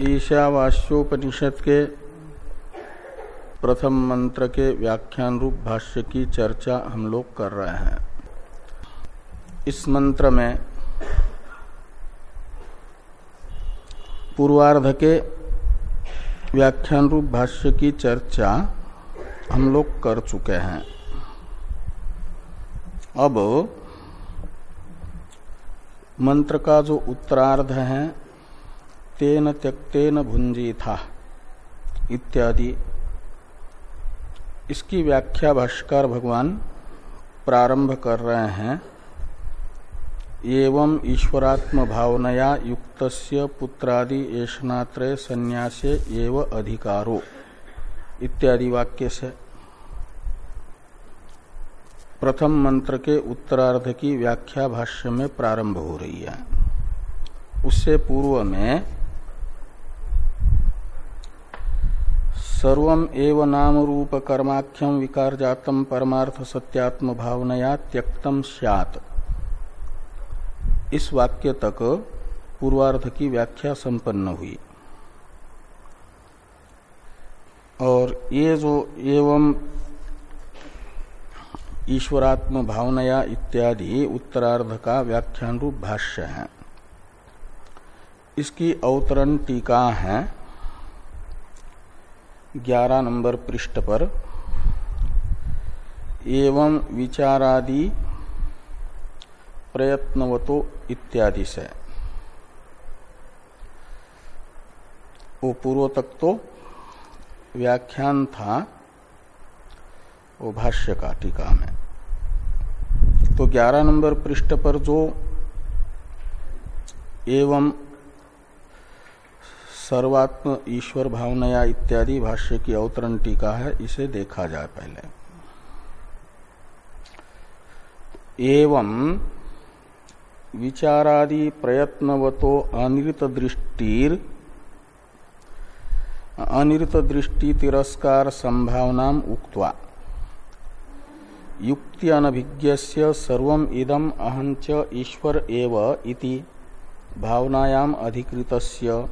ईशावास्योपनिषद के प्रथम मंत्र के व्याख्यान रूप भाष्य की चर्चा हम लोग कर रहे हैं। इस मंत्र में पूर्वार्ध के व्याख्यान रूप भाष्य की चर्चा हम लोग कर चुके हैं। अब मंत्र का जो उत्तरार्ध है तेन त्यक्तेन भुंजी था इत्यादि। इसकी व्याख्या भाष्कर भगवान प्रारंभ कर रहे हैं। एवं ईश्वरात्म भावनया युक्त पुत्रादि ऐशनात्रय संन्यासे एव अधिकारो इत्यादि वाक्य से। प्रथम मंत्र के उत्तरार्ध की व्याख्या भाष्य में प्रारंभ हो रही है। उससे पूर्व में सर्व एव नाम रूप कर्माख्यम विकार जातम परमार्थ सत्यात्म भावनया त्यक्तम स्यात्। इस वाक्य तक पूर्वार्ध की व्याख्या संपन्न हुई। और ये जो एवं ईश्वरात्म भावनया इत्यादि उत्तरार्ध का व्याख्यान रूप भाष्य है। इसकी अवतरण टीका है। ग्यारह नंबर पृष्ठ पर। एवं विचारादि प्रयत्नवतो इत्यादि से। वो पूर्व तक तो व्याख्यान था, वो भाष्य का टीका में। तो 11 नंबर पृष्ठ पर जो एवं सर्वात्म ईश्वर भावनया इत्यादि भाष्य की अवतरण टीका है, इसे देखा जाए पहले। एवं विचारादि प्रयत्नवतो अनित दृष्टिर अनित दृष्टि तिरस्कार संभावना उक्त्वा युक्ति अनभिज्ञ सर्व इदम अहंच ईश्वर एव इति भावनायाम अधिकृतस्य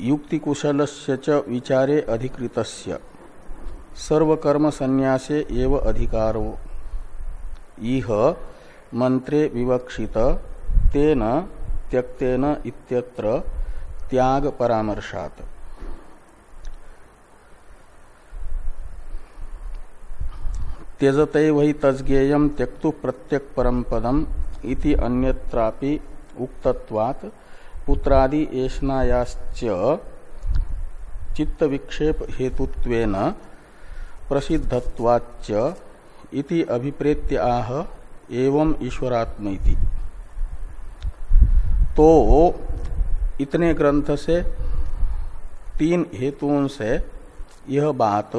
युक्ति कुशल च विचारे अधिकृत सर्वकर्म संन्यासे एव अधिकारो। इह मंत्रे विवक्षित, तेन त्यक्तेन इत्यत्र त्याग परामर्शात त्यजते वही तज्ञेय त्यक्तु प्रत्यक परम पदम इति अन्यत्रापि उक्तत्वात्। पुत्रादि ऐष्णायाश्च चित्त विक्षेप हेतुत्वेन प्रसिद्धत्वाच्च इति अभिप्रेत्य आह एवं ईश्वरात्म तो इतने ग्रंथ से, तीन हेतुओं से यह बात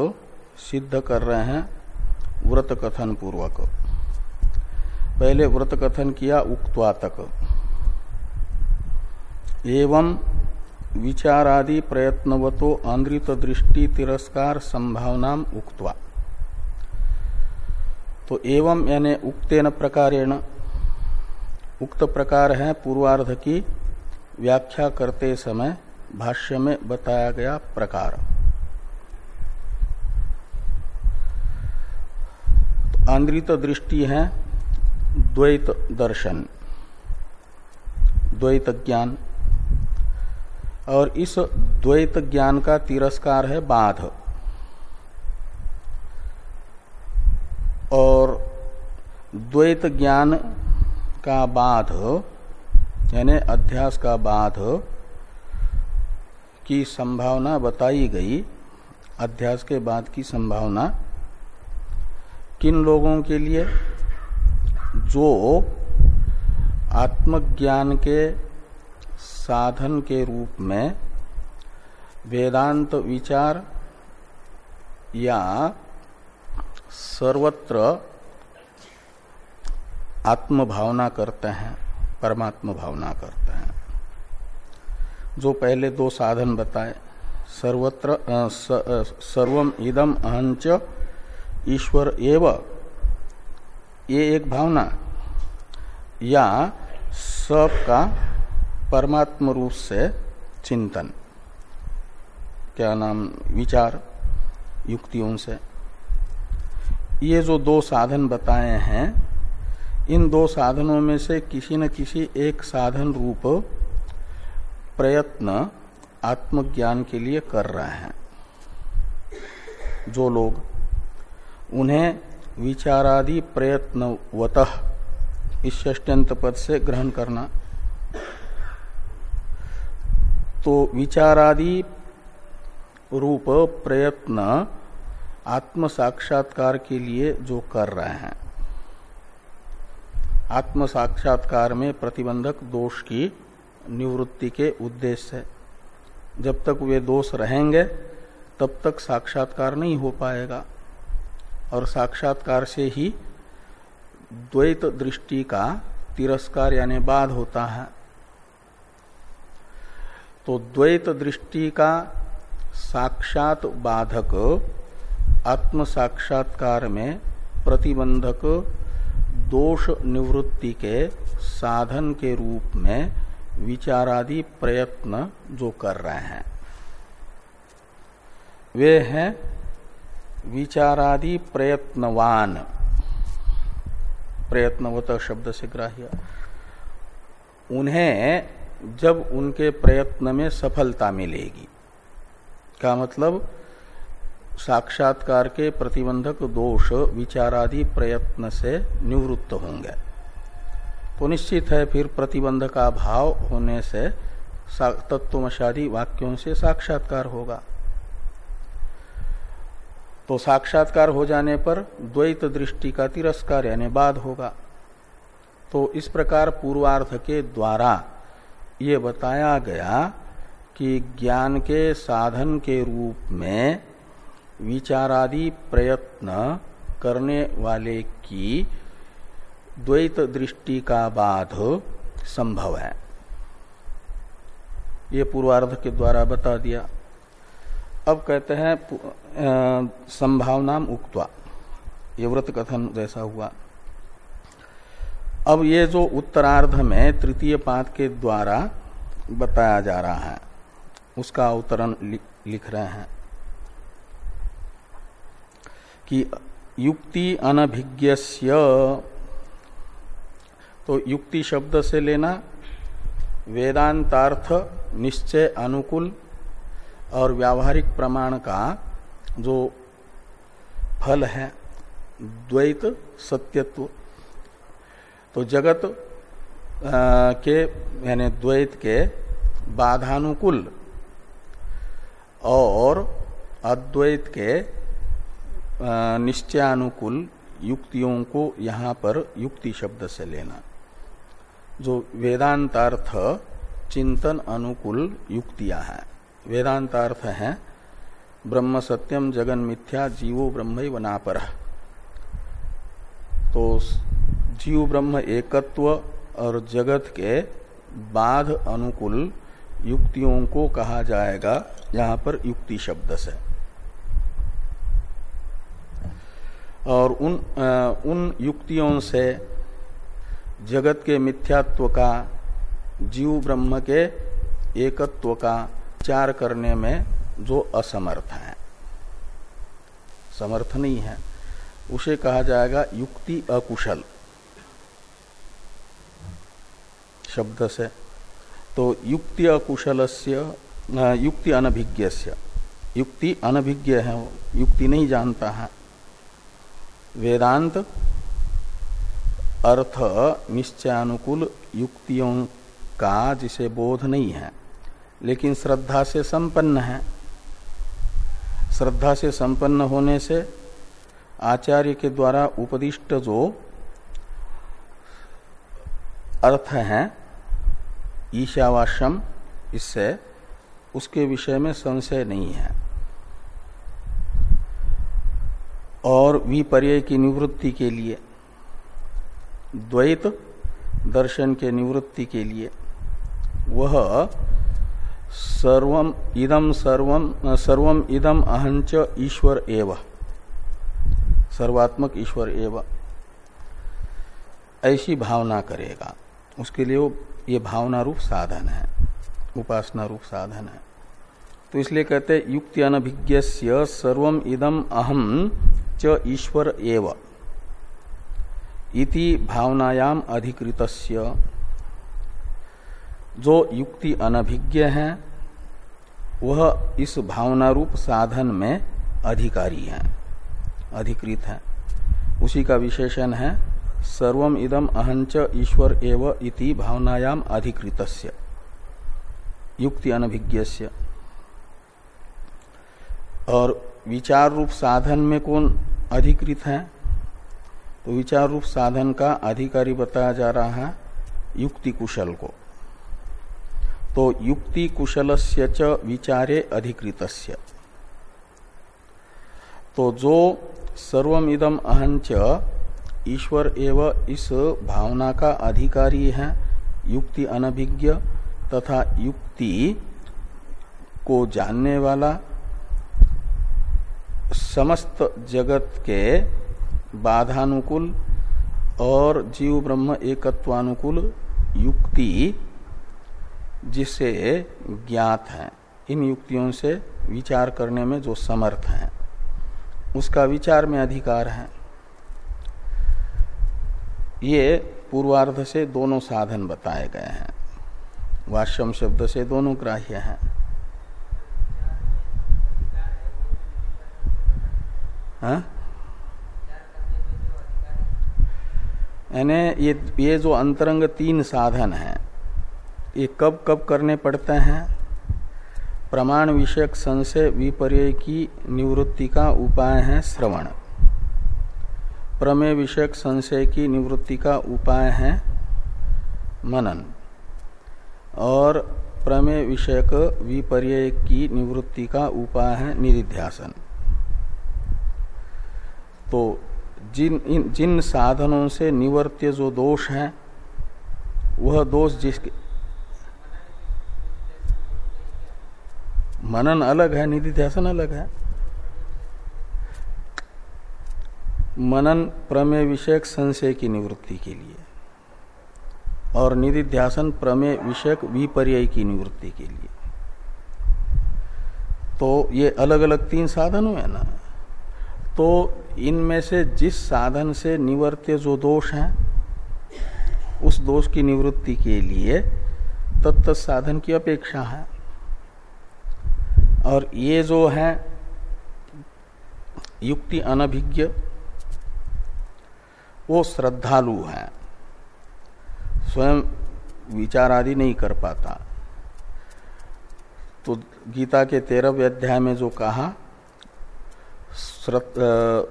सिद्ध कर रहे हैं व्रत कथन पूर्वक पहले व्रत कथन किया, उक्त्वा तक। एवं विचारादि प्रयत्नवतो अंग्रित दृष्टि तिरस्कार संभावना उक्तवा। तो एवं यानी उक्तेन प्रकारेण, उक्त प्रकार है पूर्वार्ध की व्याख्या करते समय भाष्य में बताया गया प्रकार। तो आंद्रित दृष्टि है द्वैत दर्शन, द्वैत ज्ञान और इस द्वैत ज्ञान का तिरस्कार है बाध। और द्वैत ज्ञान का बाध, यानी अध्यास का बाध की संभावना बताई गई, अध्यास के बाद की संभावना, किन लोगों के लिए? जो आत्मज्ञान के साधन के रूप में वेदांत विचार या सर्वत्र आत्म भावना करते हैं, परमात्म भावना करते हैं। जो पहले दो साधन बताए, सर्वत्र सर्वम इदम अहंच ईश्वर एव, ये एक भावना, या सब का परमात्म रूप से चिंतन। क्या नाम? विचार, युक्तियों से। ये जो दो साधन बताए हैं, इन दो साधनों में से किसी न किसी एक साधन रूप प्रयत्न आत्मज्ञान के लिए कर रहे हैं। जो लोग उन्हें विचारादि प्रयत्नवत इस षष्ट्यंत पद से ग्रहण करना तो विचारादि रूप प्रयत्न आत्म साक्षात्कार के लिए जो कर रहे हैं। आत्म साक्षात्कार में प्रतिबंधक दोष की निवृत्ति के उद्देश्य से जब तक वे दोष रहेंगे, तब तक साक्षात्कार नहीं हो पाएगा। और साक्षात्कार से ही द्वैत दृष्टि का तिरस्कार यानी बाध होता है। तो द्वैत दृष्टि का साक्षात बाधक आत्म साक्षात्कार में प्रतिबंधक, दोष निवृत्ति के साधन के रूप में विचारादि प्रयत्न जो कर रहे हैं। वे हैं विचारादि प्रयत्नवान। प्रयत्नवत शब्द से ग्राह्य। उन्हें जब उनके प्रयत्न में सफलता मिलेगी। का मतलब साक्षात्कार के प्रतिबंधक दोष, विचारादि प्रयत्न से निवृत्त होंगे। तो निश्चित है, फिर प्रतिबंध का भाव होने से तत्वमशादी वाक्यों से साक्षात्कार होगा। तो साक्षात्कार हो जाने पर द्वैत दृष्टि का तिरस्कार यानी बाद होगा। तो इस प्रकार पूर्वार्थ के द्वारा ये बताया गया कि ज्ञान के साधन के रूप में विचारादि प्रयत्न करने वाले की द्वैत दृष्टि का बाध संभव है। ये पूर्वार्ध के द्वारा बता दिया। अब कहते हैं संभावना उक्तवा। ये व्रत कथन जैसा हुआ। अब ये जो उत्तरार्ध में तृतीय पाद के द्वारा बताया जा रहा है, उसका अवतरण लिख रहे हैं कि युक्ति अनभिज्ञ तो युक्ति शब्द से लेना, वेदांतार्थ निश्चय अनुकूल और व्यावहारिक प्रमाण का जो फल है, द्वैत सत्यत्व। तो जगत के, यानी द्वैत के बाधानुकूल और अद्वैत के निश्चयानुकूल युक्तियों को यहाँ पर युक्ति शब्द से लेना। जो वेदांतार्थ चिंतन अनुकूल युक्तियाँ हैं। वेदांतार्थ है, ब्रह्म सत्यम जगन मिथ्या जीवो ब्रह्म वनापर तो जीव ब्रह्म एकत्व और जगत के बाध अनुकूल युक्तियों को कहा जाएगा। यहाँ पर युक्ति शब्द से। और उन आ, उन युक्तियों से जगत के मिथ्यात्व का जीव ब्रह्म के एकत्व का चार करने में जो असमर्थ है। समर्थ नहीं है। उसे कहा जाएगा युक्ति अकुशल। शब्द से तो युक्ति अकुशल युक्ति अनभिज्ञ युक्ति अनभिज्ञ है वो युक्ति नहीं जानता है। वेदांत, अर्थ, निश्चयानुकूल युक्तियों का जिसे बोध नहीं है, लेकिन श्रद्धा से संपन्न है। श्रद्धा से संपन्न होने से आचार्य के द्वारा उपदिष्ट जो अर्थ है ईशावाश्यम, इससे उसके विषय में संशय नहीं है। और विपर्य की निवृत्ति के लिए, द्वैत दर्शन के निवृत्ति के लिए, वह सर्वम इदम सर्वम सर्वम इदम अहंच ईश्वर एव। सर्वात्मक ईश्वर एव। ऐसी भावना करेगा। उसके लिए वो ये भावना रूप साधन है उपासना रूप साधन है। तो इसलिए कहते युक्ति अनभिज्ञ सर्व इदम अहम च ईश्वर एव। इति भावनायाम अधिकृतस्य। जो युक्ति अनभिज्ञ है, वह इस भावना रूप साधन में अधिकारी है, अधिकृत है। उसी का विशेषण है सर्वम इदम अहंच ईश्वर एव इति भावनायाम अधिकृतस्य। युक्ति अनभिज्ञ और विचार रूप साधन में कौन अधिकृत है? तो विचार रूप साधन का अधिकारी बताया जा रहा है युक्ति कुशल को। तो युक्ति कुशल से च विचारे अधिकृतस्य। तो जो सर्वम इदम अहंच ईश्वर एवं इस भावना का अधिकारी है, युक्ति अनभिज्ञ तथा युक्ति को जानने वाला समस्त जगत के बाधानुकूल और जीव ब्रह्म एकत्वानुकूल युक्ति जिसे ज्ञात है, इन युक्तियों से विचार करने में जो समर्थ है, उसका विचार में अधिकार है। ये पूर्वार्ध से दोनों साधन बताए गए हैं। वाष्यम शब्द से दोनों ग्राह्य हैं। हाँ? यानी ये ये जो अंतरंग तीन साधन हैं, ये कब कब करने पड़ते हैं? प्रमाण विषयक संशय विपर्य की निवृत्ति का उपाय है श्रवण। प्रमेय विषयक संशय की निवृत्ति का उपाय है मनन और प्रमेय विषयक विपर्य की निवृत्ति का उपाय है निधिध्यासन तो जिन, इन, जिन साधनों से निवर्त्य जो दोष है, वह दोष जिसके मनन अलग है निधि ध्यान अलग है। मनन प्रमेय विषयक संशय की निवृत्ति के लिए और निधि ध्यान प्रमेय विषयक विपर्य की निवृत्ति के लिए। तो ये अलग अलग तीन साधन हुए ना? तो इनमें से जिस साधन से निवर्त्य जो दोष है, उस दोष की निवृत्ति के लिए तत्त साधन की अपेक्षा है। और ये जो है, युक्ति अनभिज्ञ वो श्रद्धालु है। स्वयं विचार आदि नहीं कर पाता। तो गीता के तेरहवें अध्याय में जो कहा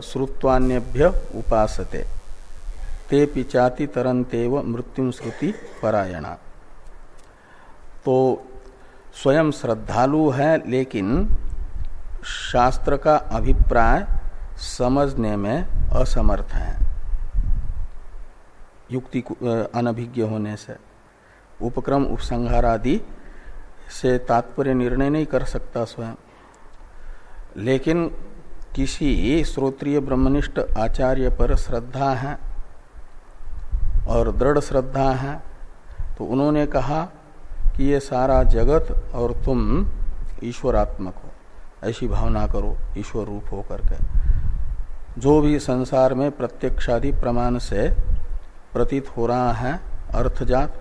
श्रुत्वान्यभ्य उपासते ते पिचाति तरंतेव मृत्यु श्रुति परायणा। तो स्वयं श्रद्धालु है, लेकिन शास्त्र का अभिप्राय समझने में असमर्थ है। युक्ति अनभिज्ञ होने से। उपक्रम उपसंहार आदि से तात्पर्य निर्णय नहीं कर सकता स्वयं। लेकिन किसी श्रोत्रिय ब्रह्मनिष्ठ आचार्य पर श्रद्धा है और दृढ़ श्रद्धा है तो उन्होंने कहा कि ये सारा जगत और तुम ईश्वरात्मक हो। ऐसी भावना करो, ईश्वर रूप हो करके जो भी संसार में प्रत्यक्षादि प्रमाण से प्रतीत हो रहा है अर्थजात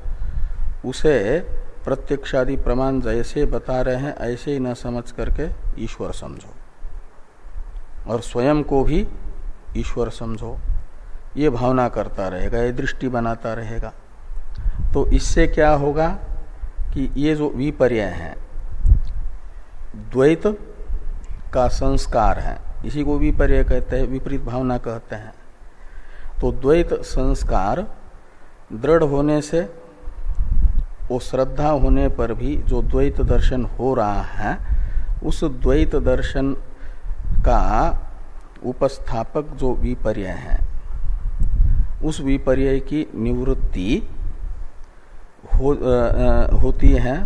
उसे प्रत्यक्षादि प्रमाण जैसे बता रहे हैं, ऐसे ही न समझ करके ईश्वर समझो। और स्वयं को भी ईश्वर समझो। ये भावना करता रहेगा, ये दृष्टि बनाता रहेगा। तो इससे क्या होगा कि ये जो विपर्य है, द्वैत का संस्कार है, इसी को विपर्य कहते हैं, विपरीत भावना कहते हैं। तो द्वैत संस्कार दृढ़ होने से वो श्रद्धा होने पर भी जो द्वैत दर्शन हो रहा है उस द्वैत दर्शन का उपस्थापक जो विपर्य है उस विपर्य की निवृत्ति हो, होती है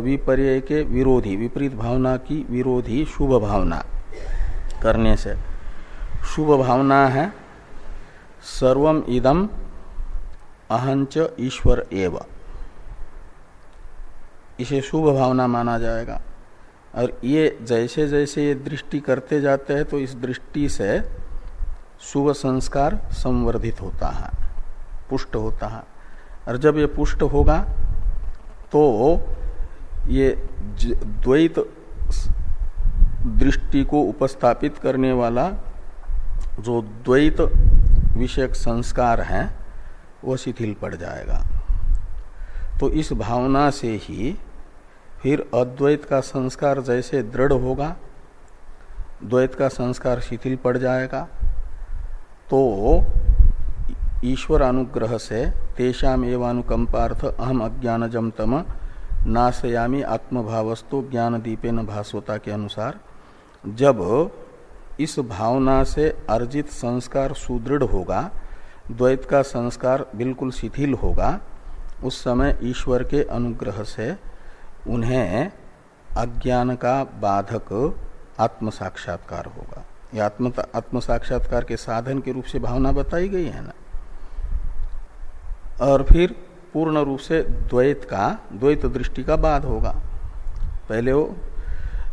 विपर्य के विरोधी विपरीत भावना की विरोधी शुभ भावना करने से। शुभ भावना है सर्वम इदम अहंच ईश्वर एव। इसे शुभ भावना माना जाएगा। और ये जैसे जैसे ये दृष्टि करते जाते हैं तो इस दृष्टि से शुभ संस्कार संवर्धित होता है, पुष्ट होता है। और जब ये पुष्ट होगा तो ये द्वैत दृष्टि को उपस्थापित करने वाला जो द्वैत विषयक संस्कार हैं वह शिथिल पड़ जाएगा। तो इस भावना से ही फिर अद्वैत का संस्कार जैसे दृढ़ होगा, द्वैत का संस्कार शिथिल पड़ जाएगा। तो ईश्वर अनुग्रह से तेषाम एवानुकंपार्थ अहम अज्ञान तम नाशयामी आत्मभावस्तु ज्ञान दीपेन भास्वता के अनुसार। जब इस भावना से अर्जित संस्कार सुदृढ़ होगा, द्वैत का संस्कार बिल्कुल शिथिल होगा, उस समय ईश्वर के अनुग्रह से उन्हें अज्ञान का बाधक आत्म साक्षात्कार होगा। यह आत्म आत्म साक्षात्कार के साधन के रूप से भावना बताई गई है ना? और फिर पूर्ण रूप से द्वैत का, द्वैत दृष्टि का बाध होगा। पहले वो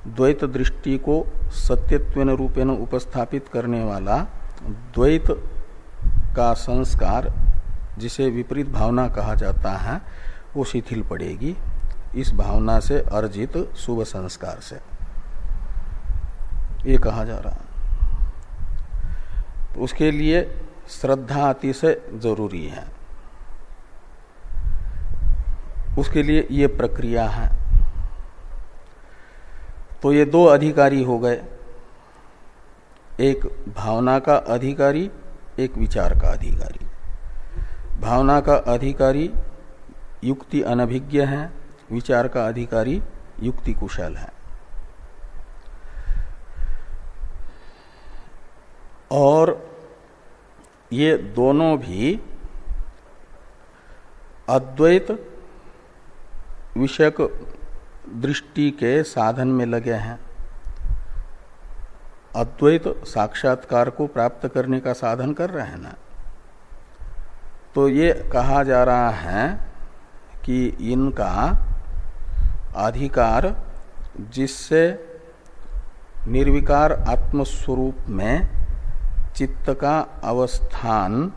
द्वैत दृष्टि को सत्यत्व रूपेण उपस्थापित करने वाला द्वैत का संस्कार, जिसे विपरीत भावना कहा जाता है, वो शिथिल पड़ेगी। इस भावना से अर्जित शुभ संस्कार से। ये कहा जा रहा तो उसके लिए श्रद्धा अतिशय ज़रूरी है। उसके लिए ये प्रक्रिया है। तो ये दो अधिकारी हो गए। एक भावना का अधिकारी, एक विचार का अधिकारी। भावना का अधिकारी युक्ति अनभिज्ञ है, विचार का अधिकारी युक्ति कुशल है। और ये दोनों भी अद्वैत विषयक दृष्टि के साधन में लगे हैं। अद्वैत साक्षात्कार को प्राप्त करने का साधन कर रहे हैं ना? तो ये कहा जा रहा है कि इनका अधिकार जिससे निर्विकार आत्मस्वरूप में चित्त का अवस्थान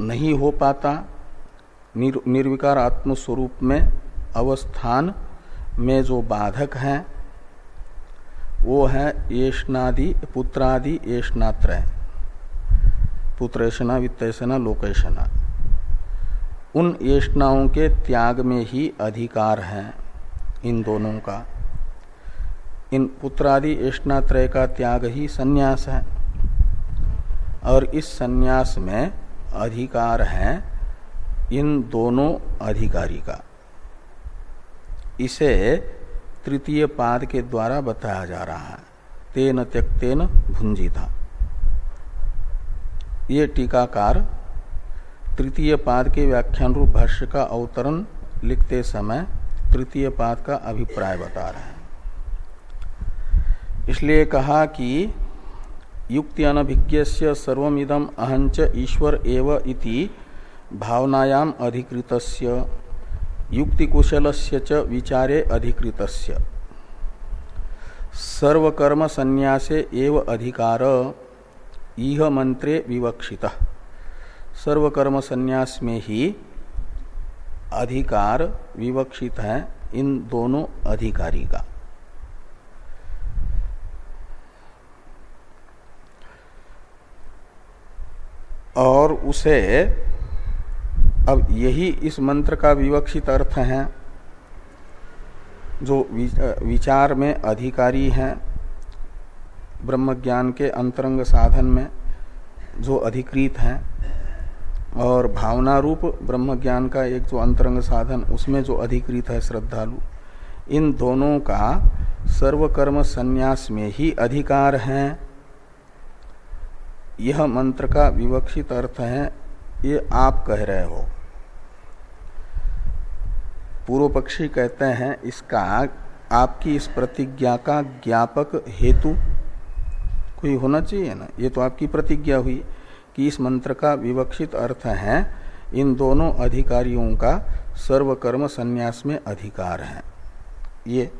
नहीं हो पाता निर, निर्विकार आत्मस्वरूप में अवस्थान में जो बाधक हैं, वो है येषणादि पुत्रादि येषणात्रय पुत्रेशना वित्तना लोकेशना। उन येषणाओं के त्याग में ही अधिकार है इन दोनों का। इन पुत्रादि येषणात्रय का त्याग ही सन्यास है। और इस सन्यास में अधिकार है इन दोनों अधिकारी का। इसे तृतीय पाद के द्वारा बताया जा रहा है। तेन त्यक्तेन भुंजिता। ये टीकाकार तृतीय पाद के व्याख्यान रूप भाष्य का अवतरण लिखते समय तृतीय पाद का अभिप्राय बता रहे हैं। इसलिए कहा कि युक्ति अनभिज्ञ सर्विदम अहंच ईश्वर एव इति भावनायाम अधिकृतस्य युक्ति कुशल च विचारे अधिकृत सर्वकर्म संन्यासे एव अधिकार, इह मंत्रे विवक्षित। सर्वकर्म संन्यास में ही अधिकार विवक्षित है इन दोनों अधिकारी का और उसे अब यही इस मंत्र का विवक्षित अर्थ है, जो विचार में अधिकारी हैं ब्रह्म ज्ञान के अंतरंग साधन में, जो अधिकृत हैं, और भावना रूप ब्रह्म ज्ञान का एक जो अंतरंग साधन, उसमें जो अधिकृत है श्रद्धालु, इन दोनों का सर्वकर्म संन्यास में ही अधिकार है। यह मंत्र का विवक्षित अर्थ है ये आप कह रहे हो। पूर्व पक्षी कहते हैं, इसका आपकी इस प्रतिज्ञा का ज्ञापक हेतु कोई होना चाहिए ना? ये तो आपकी प्रतिज्ञा हुई कि इस मंत्र का विवक्षित अर्थ है, इन दोनों अधिकारियों का सर्वकर्म संन्यास में अधिकार है। ये।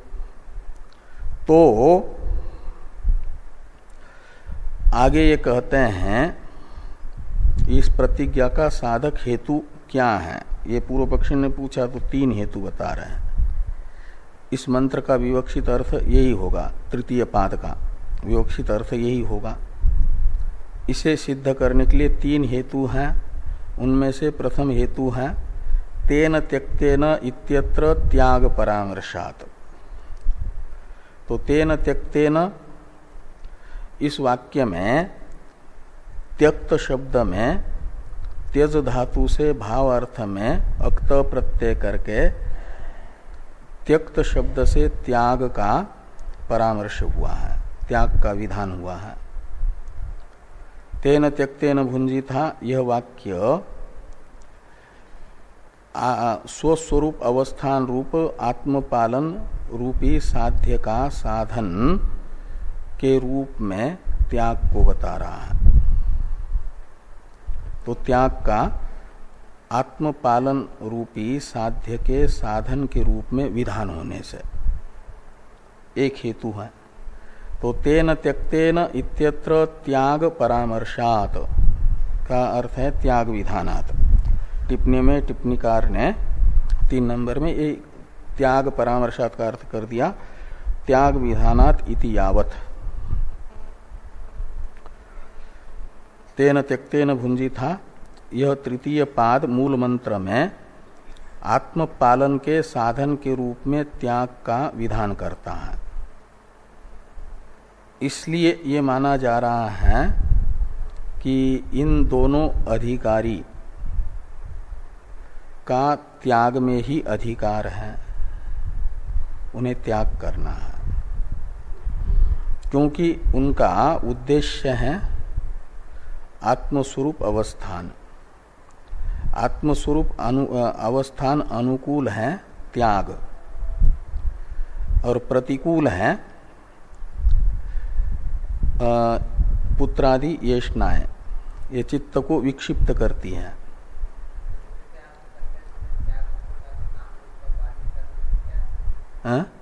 तो आगे ये कहते हैं इस प्रतिज्ञा का साधक हेतु क्या है? ये पूर्व पक्षी ने पूछा तो तीन हेतु बता रहे हैं। इस मंत्र का विवक्षित अर्थ यही होगा, तृतीय पाद का विवक्षित अर्थ यही होगा। इसे सिद्ध करने के लिए तीन हेतु हैं। उनमें से प्रथम हेतु है, तेन त्यक्तेन इत्यत्र त्याग परामर्शात। तो तेन त्यक्तेन, इस वाक्य में त्यक्त शब्द में, त्यज धातु से भाव अर्थ में अक्त प्रत्यय करके त्यक्त शब्द से त्याग का परामर्श हुआ है, त्याग का विधान हुआ है। तेन त्यक्तेन भुंजी था यह वाक्य स्वस्वरूप अवस्थान रूप, आत्मपालन रूपी साध्य का साधन के रूप में त्याग को बता रहा है। तो त्याग का आत्मपालन रूपी साध्य के साधन के रूप में विधान होने से। एक हेतु है। तो तेन त्यक्तेन इत्यत्र त्याग परामर्शात का अर्थ है त्याग विधानात। टिप्पणी में टिप्पणीकार ने तीन नंबर में एक त्याग परामर्शात का अर्थ कर दिया। त्याग विधानात इति यावत। तेन त्यक्तेन भुंजी था। यह तृतीय पाद मूल मंत्र में आत्म पालन के साधन के रूप में त्याग का विधान करता है। इसलिए ये माना जा रहा है कि इन दोनों अधिकारी का त्याग में ही अधिकार है। उन्हें त्याग करना है। क्योंकि उनका उद्देश्य है आत्मस्वरूप अवस्थान। आत्मस्वरूप अनु, अवस्थान अनुकूल है त्याग। और प्रतिकूल है पुत्रादि येषणाएँ। ये चित्त को विक्षिप्त करती हैं। हाँ?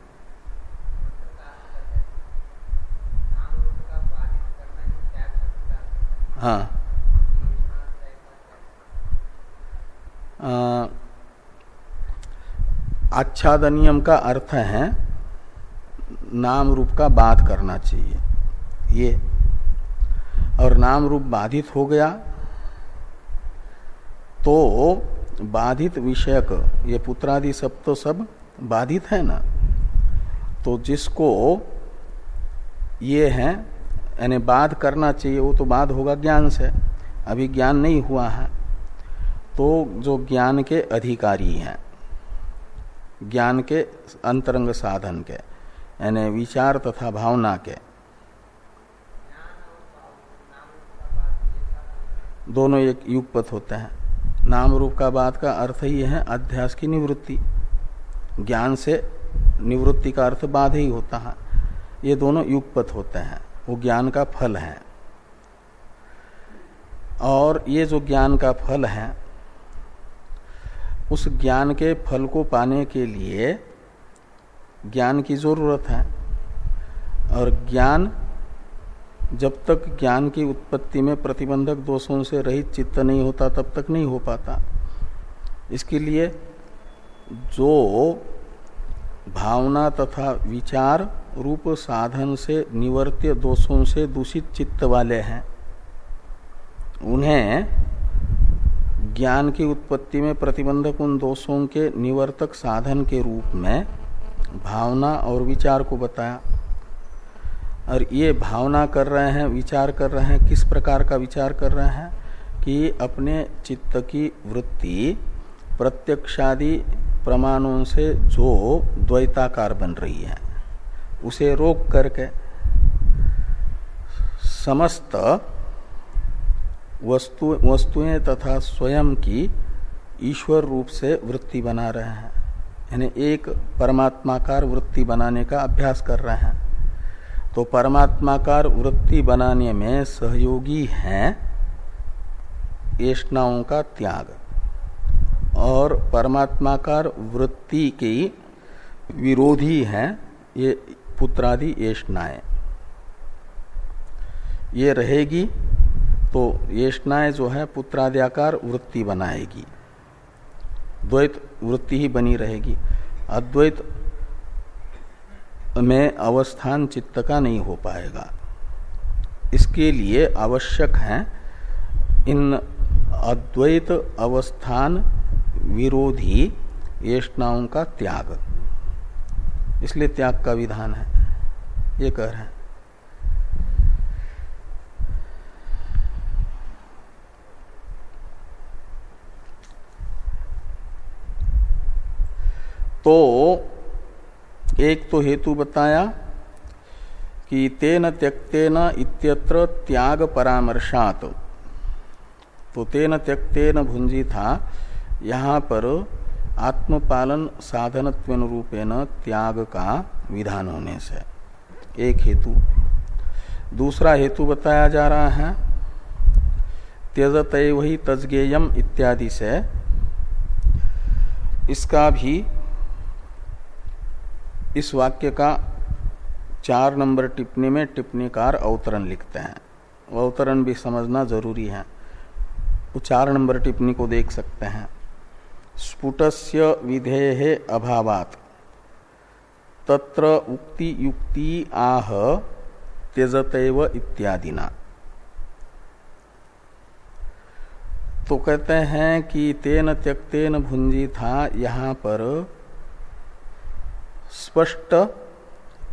हाँ। आच्छादनियम का अर्थ है नाम रूप का बाध करना चाहिए। ये। और नाम रूप बाधित हो गया तो बाधित विषयक, ये पुत्रादि सब तो सब बाधित है ना? तो जिसको ये है यानी बाध करना चाहिए, वो तो बाध होगा ज्ञान से। अभी ज्ञान नहीं हुआ है। तो जो ज्ञान के अधिकारी हैं, ज्ञान के अंतरंग साधन के, यानी विचार तथा भावना के, दोनों एक युगपथ होते हैं। नाम रूप का बात का अर्थ ही है अध्यास की निवृत्ति। ज्ञान से निवृत्ति का अर्थ बाध ही होता है। ये दोनों युगपथ होते हैं। वो ज्ञान का फल है। और ये जो ज्ञान का फल है, उस ज्ञान के फल को पाने के लिए ज्ञान की ज़रूरत है। और ज्ञान जब तक ज्ञान की उत्पत्ति में प्रतिबंधक दोषों से रहित चित्त नहीं होता, तब तक नहीं हो पाता। इसके लिए जो भावना तथा विचार रूप साधन से निवर्त्य दोषों से दूषित चित्त वाले हैं। उन्हें ज्ञान की उत्पत्ति में प्रतिबंधक उन दोषों के निवर्तक साधन के रूप में भावना और विचार को बताया। और ये भावना कर रहे हैं, विचार कर रहे हैं, किस प्रकार का विचार कर रहे हैं कि अपने चित्त की वृत्ति प्रत्यक्षादि प्रमाणों से जो द्वैताकार बन रही है। उसे रोक करके समस्त वस्तु, वस्तुएँ तथा स्वयं की ईश्वर रूप से वृत्ति बना रहे हैं। यानी एक परमात्माकार वृत्ति बनाने का अभ्यास कर रहे हैं। तो परमात्माकार वृत्ति बनाने में सहयोगी हैं येष्णाओं का त्याग। और परमात्माकार वृत्ति की विरोधी है ये पुत्रादि येष्णाएँ ये रहेगी तो येष्णाएँ जो है, पुत्राद्याकार वृत्ति बनाएगी। द्वैत वृत्ति ही बनी रहेगी। अद्वैत में अवस्थान चित्त का नहीं हो पाएगा। इसके लिए आवश्यक है, इन अद्वैत अवस्थान विरोधी येष्णाओं का त्याग। इसलिए त्याग का विधान है। ये कह रहे हैं। तो एक तो हेतु बताया कि तेन त्यक्तेन इत्यत्र त्याग परामर्शात। तो तेन त्यक्तेन भुंजी था, यहाँ पर आत्मपालन साधन रूपेण त्याग का विधान होने से। एक हेतु। दूसरा हेतु बताया जा रहा है त्यजत वही तजगेयम इत्यादि से। इसका भी इस वाक्य का चार नंबर टिप्पणी में टिप्पणीकार अवतरण लिखते हैं। अवतरण भी समझना ज़रूरी है। वो चार नंबर टिप्पणी को देख सकते हैं। स्फुटस्य विधेय अभावात। तत्र उक्ति युक्ति आह, त्यजतव इत्यादिना। तो कहते हैं कि तेन त्यक्तेन भुंजी था यहाँ पर स्पष्ट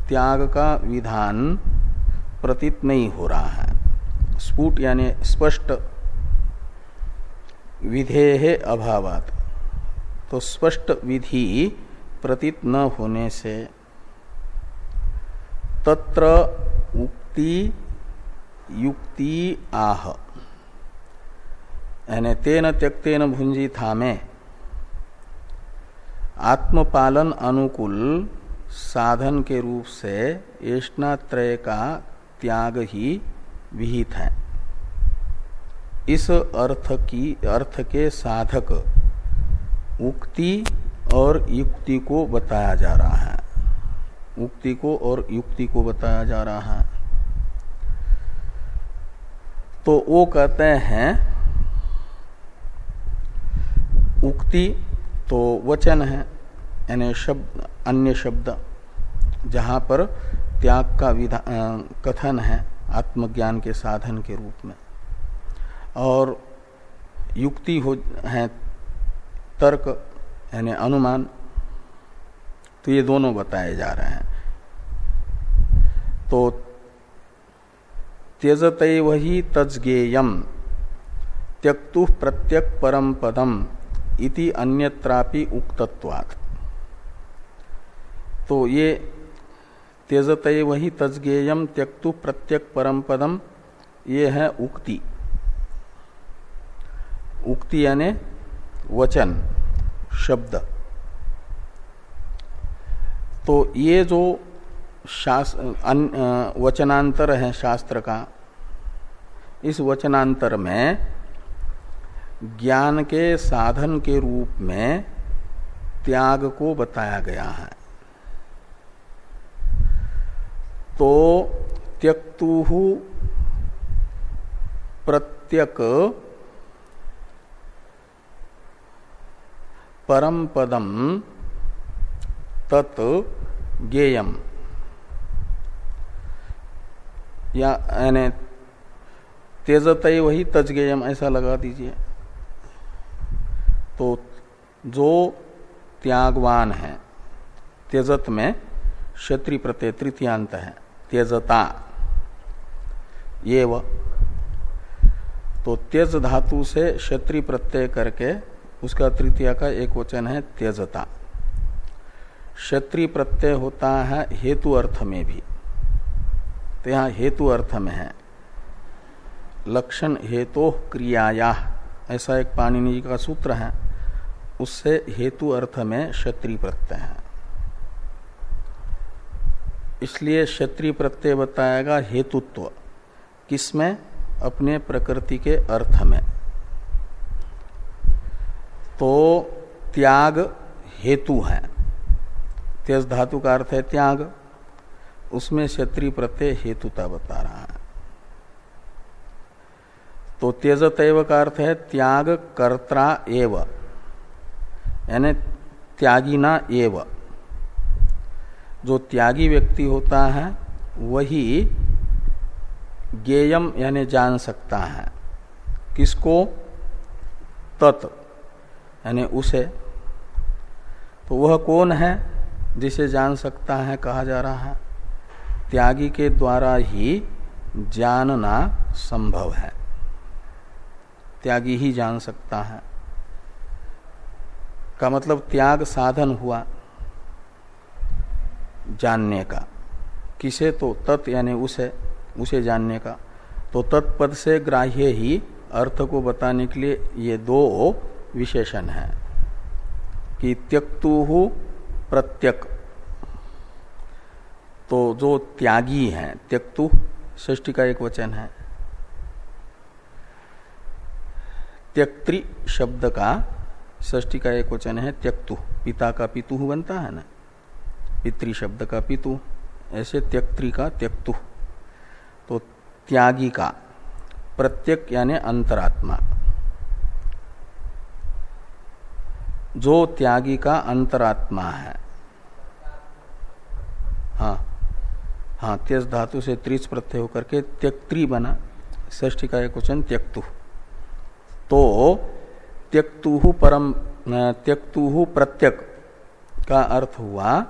त्याग का विधान प्रतीत नहीं हो रहा है। स्फुट यानी स्पष्ट विधेय अभावात। तो स्पष्ट विधि प्रतीत न होने से तत्र उक्ति युक्ति आह। यानी तेन त्यक्तेन भुंजी था में आत्मपालन अनुकूल साधन के रूप से येष्णात्रय का त्याग ही विहित है। इस अर्थ की, अर्थ के साधक उक्ति और युक्ति को बताया जा रहा है। उक्ति को और युक्ति को बताया जा रहा है। तो वो कहते हैं, उक्ति तो वचन है, यानी शब्द, अन्य शब्द, जहाँ पर त्याग का विधा कथन है, आत्मज्ञान के साधन के रूप में। और युक्ति हो, है तर्क, यानी अनुमान तो ये दोनों बताए जा रहे हैं। तो त्यजत वही तजगेयम, त्यक्तु प्रत्यक परम पदम इति अन्यत्रापि उक्तत्वात्। तो ये त्यजत वही तजगेयम, त्यक्तु प्रत्यक परम पदम, ये है उक्ति। उक्ति यानी वचन, शब्द। तो ये जो शास्त्र वचनांतर है शास्त्र का, इस वचनांतर में ज्ञान के साधन के रूप में त्याग को बताया गया है। तो त्यक्तु प्रत्यक परम पदम तत् गेयम या, यानी तेजत वही तजगेयम ऐसा लगा दीजिए। तो जो त्यागवान है, तेजत में क्षत्रि प्रत्यय तृतीयांत है, तेजता, ये व तो तेज धातु से क्षत्रि प्रत्यय करके उसका तृतीय का एक वचन है, त्यजता। क्षत्रिय प्रत्यय होता है हेतु अर्थ में भी। तो यहाँ हेतु अर्थ में है। लक्षण हेतु क्रियाया, ऐसा एक पाणिनि जी का सूत्र है। उससे हेतु अर्थ में क्षत्रिय प्रत्यय है। इसलिए क्षत्रिय प्रत्यय बताएगा हेतुत्व, किसमें? अपने प्रकृति के अर्थ में। तो त्याग हेतु है। त्यज धातु का अर्थ है त्याग। उसमें क्षत्रिय प्रत्यय हेतुता बता रहा है। तो त्यज तैव का अर्थ है त्याग कर्ता एव। यानी त्यागिना एव। जो त्यागी व्यक्ति होता है, वही ज्ञेयम यानी जान सकता है। किसको? तत्। यानी उसे। तो वह कौन है जिसे जान सकता है, कहा जा रहा है? त्यागी के द्वारा ही जानना संभव है। त्यागी ही जान सकता है। का मतलब त्याग साधन हुआ जानने का। किसे तो तत् यानी उसे उसे जानने का। तो तत्पद से ग्राह्य ही अर्थ को बताने के लिए ये दो विशेषण है कि त्यक्तु प्रत्यक। तो जो त्यागी है, त्यक्तु ष्टी का एक वचन है। त्यक्त्री शब्द का ष्टी का एक वचन है, त्यक्तु। पिता का पितु बनता है ना? पितृ शब्द का पितु, ऐसे त्यक्त्री का त्यक्तु। तो त्यागी का, प्रत्यक यानी अंतरात्मा। जो त्यागी का अंतरात्मा है। हाँ हाँ त्यज धातु से त्रिच प्रत्यय होकर के त्यक्त्री बना। ष्ठी का एक वचन त्यक्तु। तो त्यक्तु परम त्यक्तु प्रत्यक का अर्थ हुआ,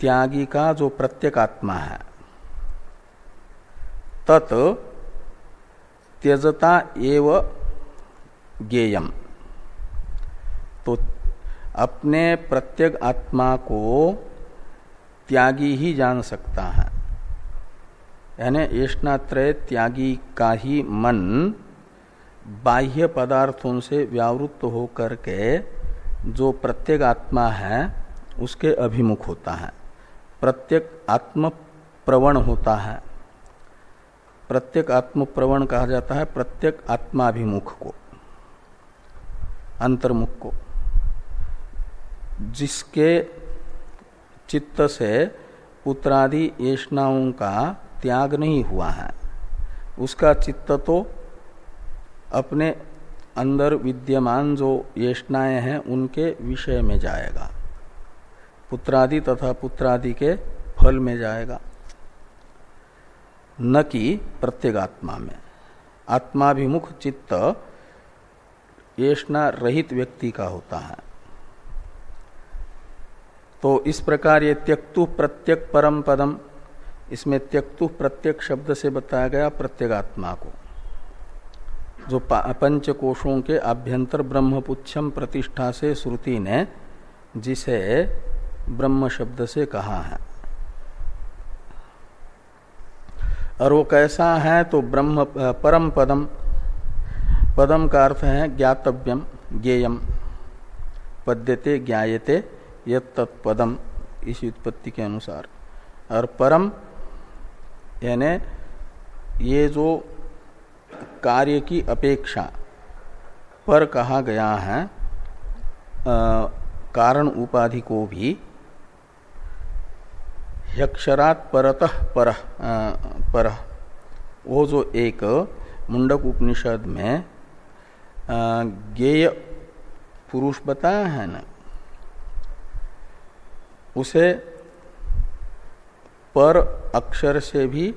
त्यागी का जो प्रत्येक आत्मा है। तत्, त्यजता एव ज्ञेयम। तो अपने प्रत्येक आत्मा को त्यागी ही जान सकता है। यानी येष्णात्रय त्यागी का ही मन बाह्य पदार्थों से व्यावृत्त होकर के जो प्रत्येक आत्मा है, उसके अभिमुख होता है। प्रत्येक आत्म प्रवण होता है। प्रत्येक आत्म प्रवण कहा जाता है, प्रत्येक आत्माभिमुख को, अंतर्मुख को। जिसके चित्त से पुत्रादि येषणाओं का त्याग नहीं हुआ है। उसका चित्त तो अपने अंदर विद्यमान जो येषणाएँ हैं, उनके विषय में जाएगा। पुत्रादि तथा पुत्रादि के फल में जाएगा। न कि प्रत्येगात्मा में। आत्माभिमुख चित्त येषणा रहित व्यक्ति का होता है। तो इस प्रकार ये त्यक्तु प्रत्यक परम पदम, इसमें त्यक्तु प्रत्यक शब्द से बताया गया प्रत्येगात्मा को, जो पंच कोशों के आभ्यंतर ब्रह्मपुच्छम प्रतिष्ठा से श्रुति ने जिसे ब्रह्म शब्द से कहा है। और वो कैसा है तो ब्रह्म, परम पदम पदम का अर्थ है ज्ञातव्यम, ज्ञेयम, पद्यते ज्ञायते यत्पदम इस उत्पत्ति के अनुसार। और परम यानी ये जो कार्य की अपेक्षा पर कहा गया है आ, कारण उपाधि को भी यक्षरात परतः पर पर वो जो एक मुंडक उपनिषद में गेय पुरुष बताया है ना उसे पर अक्षर से भी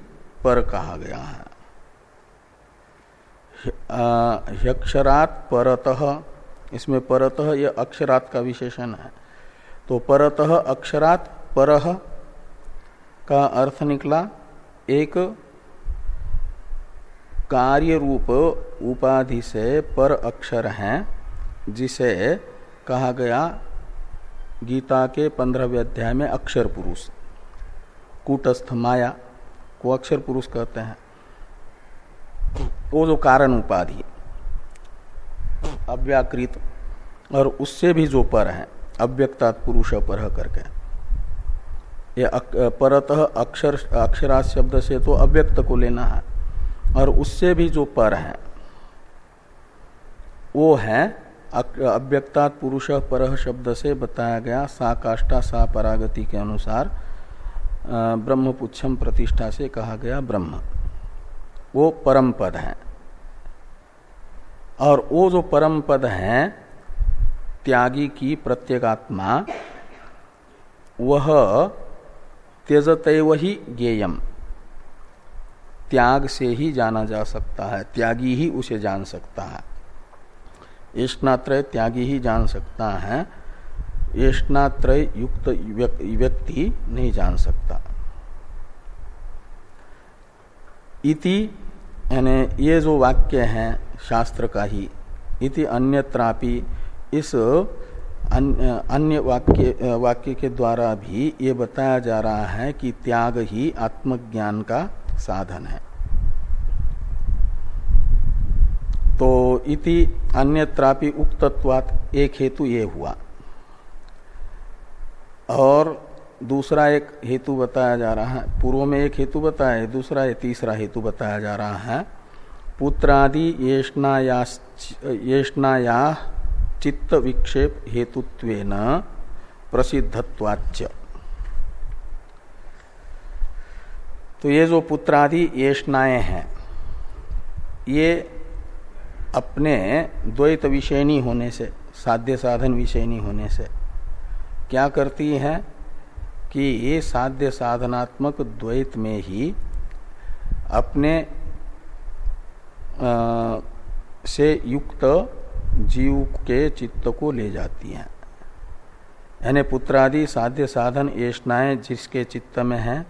पर कहा गया है। यक्षरात परतः, इसमें परतः यह अक्षरात का विशेषण है। तो परतः अक्षरात परह का अर्थ निकला एक कार्य रूप उपाधि से पर अक्षर है, जिसे कहा गया गीता के पंद्रहवें अध्याय में अक्षर पुरुष। कूटस्थ माया को अक्षर पुरुष कहते हैं। वो जो कारण उपाधि अव्याकृत, और उससे भी जो पर है अव्यक्ता पुरुष पर करके। ये परतः अक्षर अक्षरा शब्द से तो अव्यक्त को लेना है, और उससे भी जो पर है, वो है अव्यक्तात् पुरुष पर शब्द से बताया गया सा काष्ठा सा परागति के अनुसार ब्रह्म पुच्छम प्रतिष्ठा से कहा गया ब्रह्म। वो परम पद है। और वो जो परम पद है, त्यागी की प्रत्येगात्मा, वह त्यजतव ही ज्ञेयम। त्याग से ही जाना जा सकता है, त्यागी ही उसे जान सकता है। येष्णात्रय त्यागी ही जान सकता है येष्णात्रय युक्त व्यक्ति नहीं जान सकता। इति, यानी ये जो वाक्य है शास्त्र का ही, इति अन्यत्रापि इस अन्य वाक्य वाक्य के द्वारा भी ये बताया जा रहा है कि त्याग ही आत्मज्ञान का साधन है। तो इति अन्यत्रापि उक्तत्वात एक हेतु ये हुआ। और दूसरा एक हेतु बताया जा रहा है। पूर्व में एक हेतु बताया, दूसरा ये तीसरा हेतु बताया जा रहा है। पुत्रादि येष्णाया चित्त विक्षेप हेतुत्वेन प्रसिद्धत्वाच्य तो ये जो पुत्रादि येष्णाएँ हैं, ये अपने द्वैत विषयनी होने से साध्य साधन विषयनी होने से क्या करती हैं कि ये साध्य साधनात्मक द्वैत में ही अपने आ, से युक्त जीव के चित्त को ले जाती हैं। यानी पुत्रादि साध्य साधन येष्णाएँ जिसके चित्त में हैं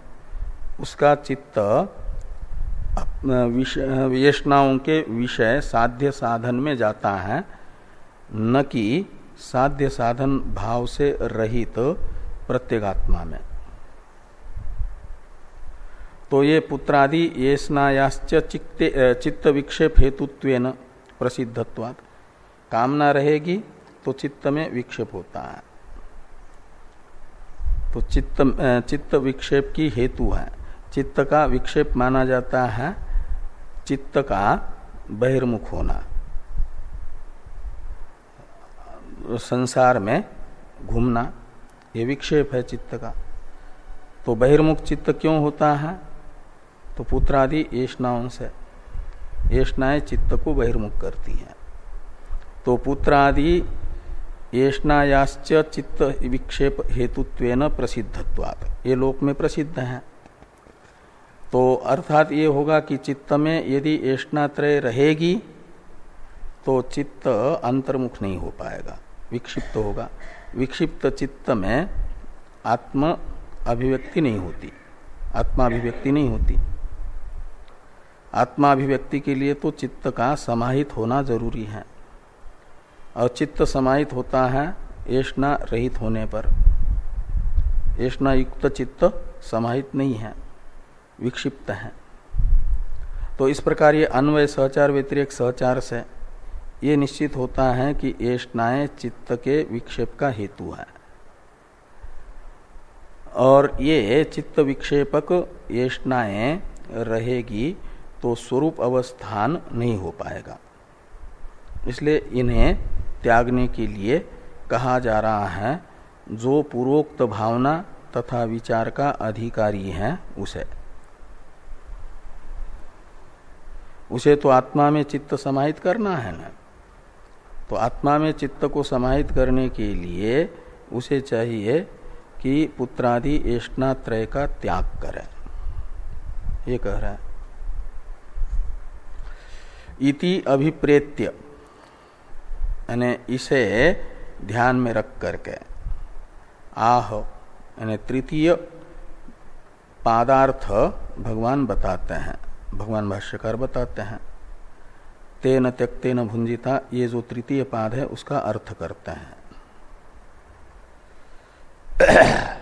उसका चित्त विषनाओं के विषय साध्य साधन में जाता है। न कि साध्य साधन भाव से रहित तो प्रत्येगात्मा में। तो ये पुत्रादि ये स्नायाश्च चित्त विक्षेप हेतुत्व प्रसिद्धत्वाद कामना रहेगी तो चित्त में विक्षेप होता है। तो चित्त चित्त विक्षेप की हेतु है। चित्त का विक्षेप माना जाता है, चित्त का बहिर्मुख होना। संसार में घूमना, ये विक्षेप है चित्त का। तो बहिर्मुख चित्त क्यों होता है? तो पुत्रादि येष्णाओं से येष्णाएँ चित्त को बहिर्मुख करती हैं। तो पुत्रादि येष्णायाश्च चित्त विक्षेप हेतुत्वेन प्रसिद्धत्वात्। ये लोक में प्रसिद्ध हैं। तो अर्थात ये होगा कि चित्त में यदि एष्णात्रय रहेगी तो चित्त अंतर्मुख नहीं हो पाएगा, विक्षिप्त होगा। विक्षिप्त चित्त में आत्म अभिव्यक्ति नहीं होती आत्माभिव्यक्ति नहीं होती। आत्माभिव्यक्ति के लिए तो चित्त का समाहित होना ज़रूरी है। और चित्त समाहित होता है ऐष्णा रहित होने पर। ऐष्णा युक्त चित्त समाहित नहीं है। विक्षिप्त है। तो इस प्रकार ये अन्वय सहचार व्यतिरिक सहचार से ये निश्चित होता है कि ऐष्णाएँ चित्त के विक्षेप का हेतु है। और ये चित्त विक्षेपक ऐष्णाएँ रहेगी तो स्वरूप अवस्थान नहीं हो पाएगा। इसलिए इन्हें त्यागने के लिए कहा जा रहा है, जो पूर्वोक्त भावना तथा विचार का अधिकारी है उसे। उसे तो आत्मा में चित्त समाहित करना है ना। तो आत्मा में चित्त को समाहित करने के लिए उसे चाहिए कि पुत्रादि एष्णात्रय का त्याग करे। ये कह रहा है। इति अभिप्रेत्य, यानी इसे ध्यान में रख करके, आह, यानी तृतीय पादार्थ भगवान बताते हैं। भगवान भाष्यकार बताते हैं, तेन त्यक्तेन भुंजिता, ये जो तृतीय पाद है, उसका अर्थ करते हैं।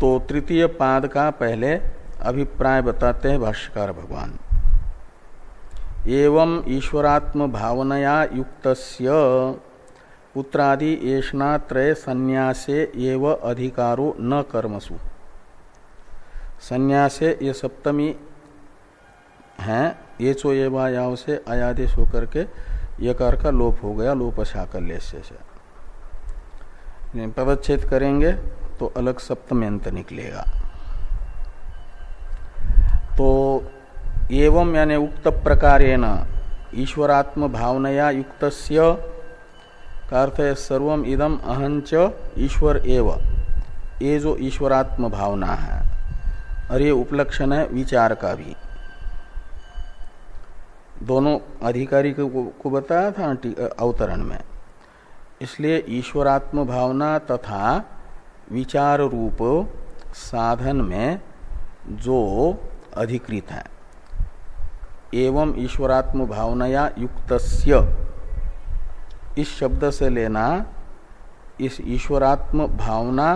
तो तृतीय पाद का पहले अभिप्राय बताते हैं भाष्यकार भगवान। एवं ईश्वरात्म भावनया युक्त पुत्रादि येषणात्रय संन्यासे एव अधिकारो न कर्मसु। संन्यासे ये सप्तमी हैं, ये चो ये याव से अयादेश होकर के यकार का लोप हो गया, लोप शाकल्य से पदच्छेद करेंगे तो अलग सप्तम्यंत निकलेगा। तो एवं यानी उक्त प्रकारेण ईश्वरात्म भावनया युक्त का अर्थ है सर्वम इदम अहंच ईश्वर एव। ये जो ईश्वरात्म भावना है और ये उपलक्षण है विचार का भी। दोनों अधिकारी को, को बताया था अवतरण में। इसलिए ईश्वरात्म भावना तथा विचार रूप साधन में जो अधिकृत है। एवं ईश्वरात्म भावनाया युक्तस्य। इस शब्द से लेना, इस ईश्वरात्म भावना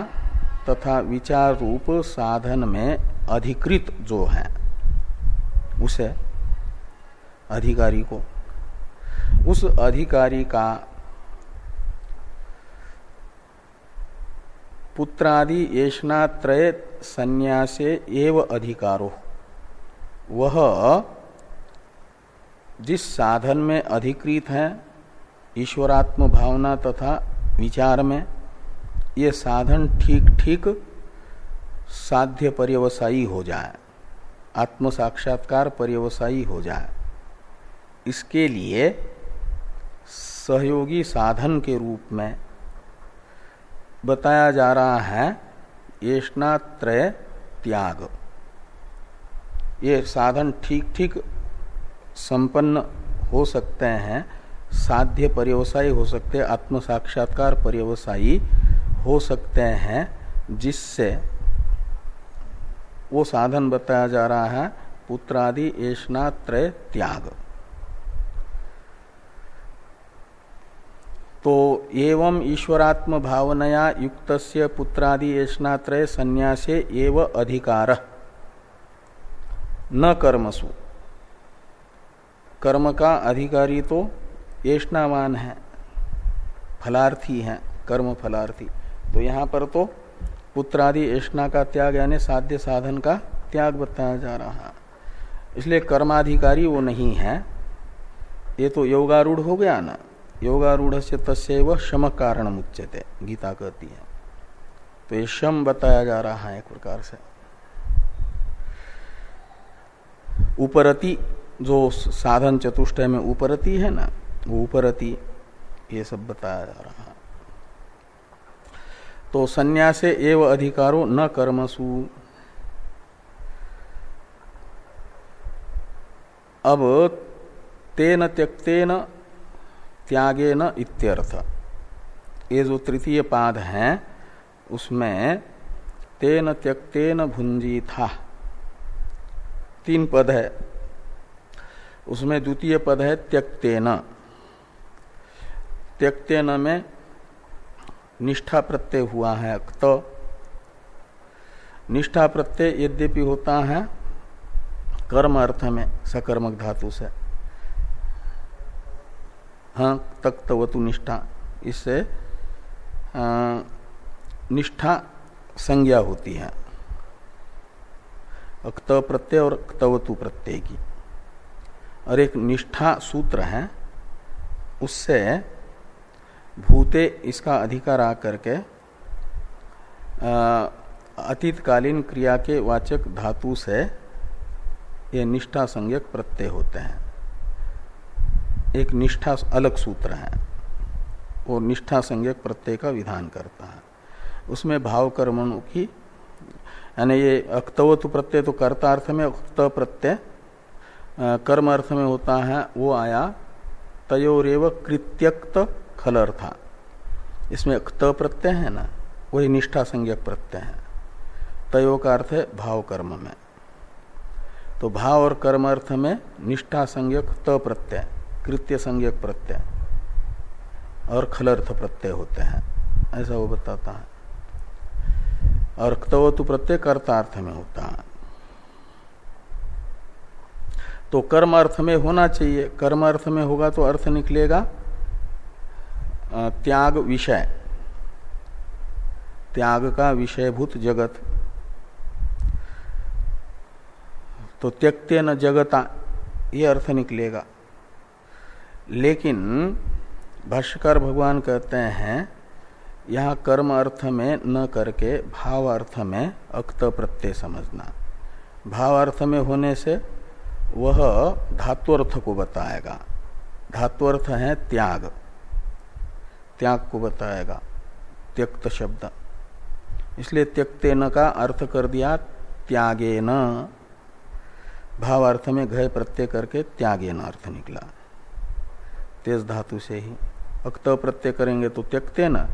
तथा विचार रूप साधन में अधिकृत जो है, उसे अधिकारी को, उस अधिकारी का पुत्रादि येषणात्रय संन्यासे एव अधिकारो। वह जिस साधन में अधिकृत है ईश्वरात्म भावना तथा विचार में ये साधन ठीक ठीक साध्य पर्यवसायी हो जाए आत्म साक्षात्कार पर्यवसायी हो जाए। इसके लिए सहयोगी साधन के रूप में बताया जा रहा है येष्णात्रय त्याग। ये साधन ठीक ठीक संपन्न हो सकते हैं साध्य पर्यवसायी हो सकते आत्म साक्षात्कार पर्यवसायी हो सकते हैं, जिससे वो साधन बताया जा रहा है, पुत्रादि ऐष्णात्रय त्याग। तो एवं ईश्वरात्म भावनया युक्त पुत्रादि ऐष्णात्रय संन्यासे एव अधिकार। न कर्मसु। कर्म का अधिकारी तो येष्णावान है, फलार्थी है कर्म फलार्थी तो यहाँ पर तो पुत्रादि ऐष्णा का त्याग यानी साध्य साधन का त्याग बताया जा रहा है। इसलिए कर्माधिकारी वो नहीं है। ये तो योगारूढ़ हो गया ना। योगारूढ़ से तस्व शम कारण मुच्यते गीता कहती है। तो ये शम बताया जा रहा है एक प्रकार से। उपरति, जो साधन चतुष्टय में उपरति है ना वो उपरति ये सब बताया जा रहा है। तो संन्यासे एव अधिकारो न कर्मसु। अब तेन त्यक्तेन, त्यागेन इत्यर्थ। ये जो तृतीय पाद है, उसमें तेन त्यक्तेन भुंजी था तीन पद है। उसमें द्वितीय पद है त्यक्तेन। त्यक्तेन में निष्ठा प्रत्यय हुआ है क्त निष्ठा प्रत्यय यद्यपि होता है, कर्म अर्थ में, सकर्मक धातु से। हाँ तक्तवतु निष्ठा। इससे निष्ठा संज्ञा होती है। अक्त प्रत्यय और अक्तवतु प्रत्यय की। और एक निष्ठा सूत्र है, उससे भूते इसका अधिकार आकर के अतीतकालीन क्रिया के वाचक धातु से ये निष्ठा संज्ञक प्रत्यय होते हैं। एक निष्ठा अलग सूत्र है। वो निष्ठा संज्ञक प्रत्यय का विधान करता है। उसमें भाव कर्मणु की, यानी ये अक्तवतु प्रत्यय तो कर्ता अर्थ में अक्त प्रत्यय कर्म अर्थ में होता है, वो आया तयोरव कृत्यक्त खल अर्था इसमें त प्रत्यय है ना, वही निष्ठा संज्ञक प्रत्यय है। तयो का अर्थ है भाव कर्म में। तो भाव और कर्म अर्थ में निष्ठा संज्ञक त प्रत्यय, कृत्य संज्ञक प्रत्यय और खलर्थ प्रत्यय होते हैं। ऐसा वो बताता है। और क्तवतु प्रत्यय कर्तार्थ में होता है। तो कर्म अर्थ में होना चाहिए। कर्म अर्थ में होगा तो अर्थ निकलेगा त्याग विषय। त्याग का विषयभूत जगत। तो त्यक्ते न जगता, ये अर्थ निकलेगा। लेकिन, भाष्यकार भगवान कहते हैं, यहाँ कर्म अर्थ में न करके भाव अर्थ में अक्त प्रत्यय समझना। भाव अर्थ में होने से वह धात्वर्थ को बताएगा। धात्वर्थ है त्याग। त्याग को बताएगा, त्यक्त शब्द। इसलिए त्यक्ते न का अर्थ कर दिया, त्यागे न। भाव अर्थ में घय प्रत्यय करके त्यागे न अर्थ निकला। तेज धातु से ही। अक्त प्रत्यय करेंगे तो त्यक्ते न,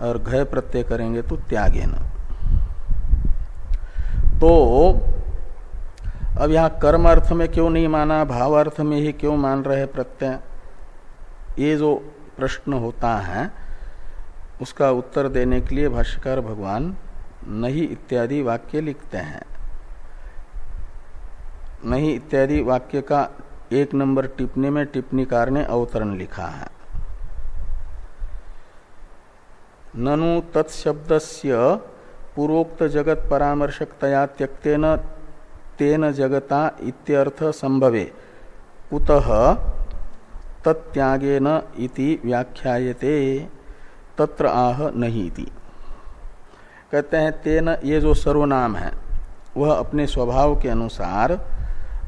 और घय प्रत्यय करेंगे तो त्यागे न। तो अब यहाँ कर्म अर्थ में क्यों नहीं माना, भाव अर्थ में ही क्यों मान रहे प्रत्यय? ये जो प्रश्न होता है, उसका उत्तर देने के लिए भाष्यकार भगवान नहीं इत्यादि वाक्य लिखते हैं। नहीं इत्यादि वाक्य का एक नंबर टिप्पणी में टिप्पणीकार ने अवतरण लिखा है। ननु तत्शब्द पूर्वोक्त जगत परामर्शकतया त्यक्तेन तेन जगता इत्यर्थ संभवे। कुतः तत्यागेन इति व्याख्यायते, तत्र आह नहीं इति। कहते हैं, तेन ये जो सर्वनाम है, वह अपने स्वभाव के अनुसार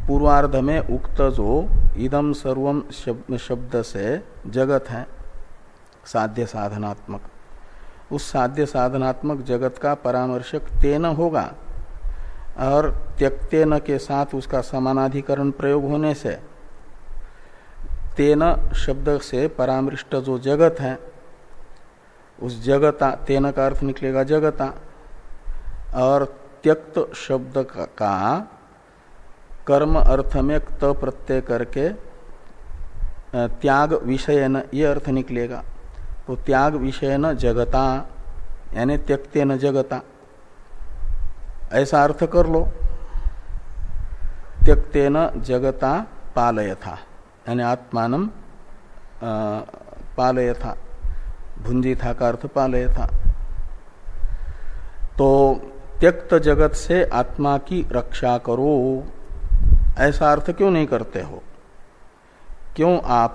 पूर्वार्ध में उक्त जो इदम सर्वम शब्द से जगत है, साध्य साधनात्मक। उस साध्य साधनात्मक जगत का परामर्शक तेन होगा, और त्यक्तेन के साथ उसका समानाधिकरण प्रयोग होने से तेन शब्द से परामृष्ट जो जगत है, उस जगता तेन का अर्थ निकलेगा जगता और त्यक्त शब्द का कर्म अर्थ में त प्रत्यय करके त्याग विषय न, ये अर्थ निकलेगा। तो त्याग विषय न जगता, यानी त्यक्ते न जगता। ऐसा अर्थ कर लो। त्यक्ते न जगता पालय था यानी आत्मान पालय था भुंजी था का अर्थ पालय था तो त्यक्त जगत से आत्मा की रक्षा करो। ऐसा अर्थ क्यों नहीं करते हो? क्यों आप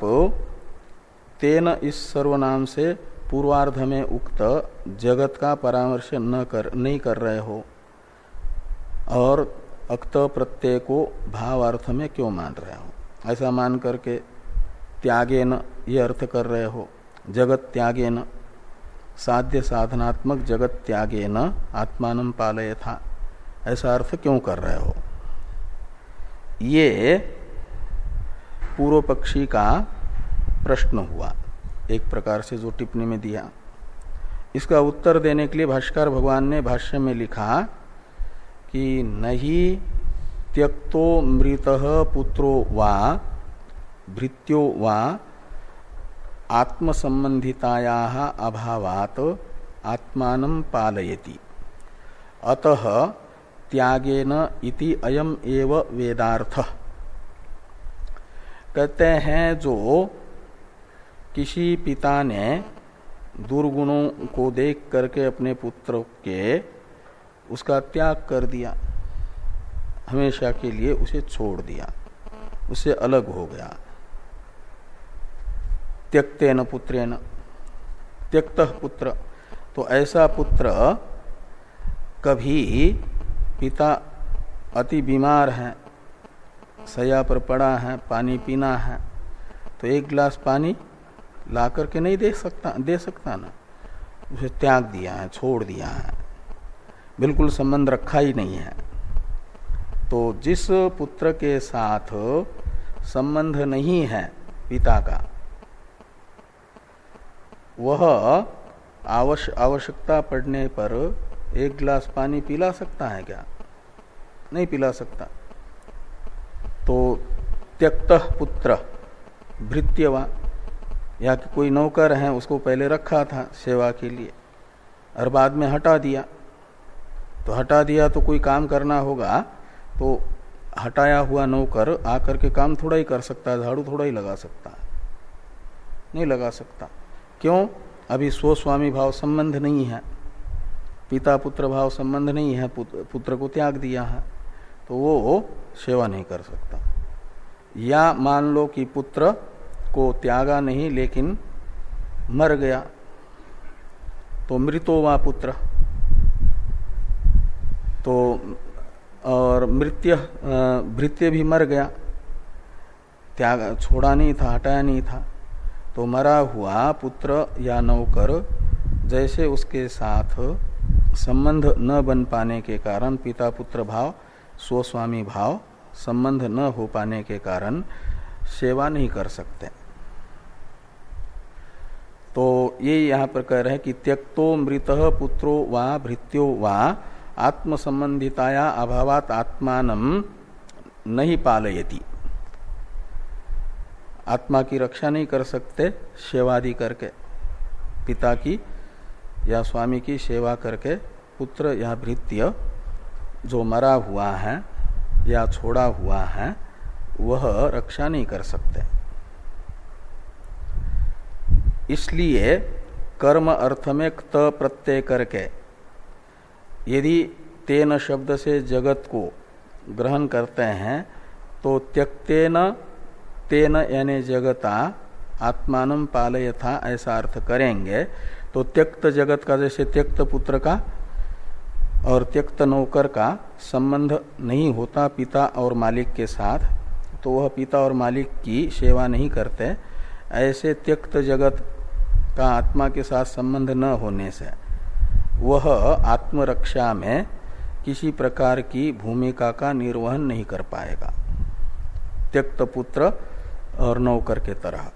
तेन इस सर्वनाम से पूर्वार्ध में उक्त जगत का परामर्श न कर, नहीं कर रहे हो? और अक्त प्रत्यय को भावार्थ में क्यों मान रहे हो? ऐसा मान करके त्यागे न ये अर्थ कर रहे हो, जगत त्यागे न साध्य साधनात्मक जगत त्यागे न आत्मान पालय था ऐसा अर्थ क्यों कर रहे हो? ये पूर्व पक्षी का प्रश्न हुआ, एक प्रकार से जो टिप्पणी में दिया। इसका उत्तर देने के लिए भाष्कर भगवान ने भाष्य में लिखा कि नहीं त्यक्तो मृत पुत्रो वा, भृत्यो वा आत्मसंबंधिताया अभावात आत्मान पालयति। अतः त्यागेन इति अयम एव वेदार्थ। कहते हैं जो किसी पिता ने दुर्गुणों को देख करके अपने पुत्र के उसका त्याग कर दिया हमेशा के लिए उसे छोड़ दिया। उसे अलग हो गया। त्यक्तेन पुत्रेन, त्यक्त पुत्र। तो ऐसा पुत्र कभी पिता अति बीमार है, सया पर पड़ा है, पानी पीना है तो एक गिलास पानी ला करके नहीं दे सकता दे सकता ना। उसे त्याग दिया है, छोड़ दिया है। बिल्कुल संबंध रखा ही नहीं है। तो जिस पुत्र के साथ संबंध नहीं है पिता का, वह आवश्यकता पड़ने पर एक गिलास पानी पिला सकता है क्या? नहीं पिला सकता। तो त्यक्त पुत्र, भृत्यवा, या कि कोई नौकर है, उसको पहले रखा था सेवा के लिए, और बाद में हटा दिया। तो हटा दिया तो कोई काम करना होगा? तो हटाया हुआ नौकर आकर के काम थोड़ा ही कर सकता है, झाड़ू थोड़ा ही लगा सकता है। नहीं लगा सकता। क्यों? अभी स्वस्वामी भाव संबंध नहीं है। पिता पुत्र भाव संबंध नहीं है पुत्र को त्याग दिया है तो वो सेवा नहीं कर सकता। या मान लो कि पुत्र को त्यागा नहीं, लेकिन मर गया तो मृतो वा पुत्र। तो और मृत्य भृत्य भी मर गया। त्याग, छोड़ा नहीं था, हटाया नहीं था। तो मरा हुआ पुत्र या नौकर जैसे उसके साथ संबंध न बन पाने के कारण पिता पुत्र भाव, स्वस्वामी भाव संबंध न हो पाने के कारण सेवा नहीं कर सकते। तो ये यहाँ पर कह रहे हैं कि त्यक्तो मृत पुत्रो वा भृत्यो वा आत्म संबंधिताया अभावात आत्मान नहीं पालयती। आत्मा की रक्षा नहीं कर सकते सेवादि करके पिता की या स्वामी की सेवा करके पुत्र या भृत्य जो मरा हुआ है या छोड़ा हुआ है, वह रक्षा नहीं कर सकते। इसलिए कर्म अर्थ में त प्रत्यय करके यदि तेन शब्द से जगत को ग्रहण करते हैं तो त्यक्तेन तेन यानी जगता आत्मान पालय था ऐसा अर्थ करेंगे। तो त्यक्त जगत का, जैसे त्यक्त पुत्र का और त्यक्त नौकर का संबंध नहीं होता पिता और मालिक के साथ तो वह पिता और मालिक की सेवा नहीं करते। ऐसे त्यक्त जगत का आत्मा के साथ संबंध न होने से वह आत्मरक्षा में किसी प्रकार की भूमिका का निर्वहन नहीं कर पाएगा। त्यक्त पुत्र और नौकर के तरह।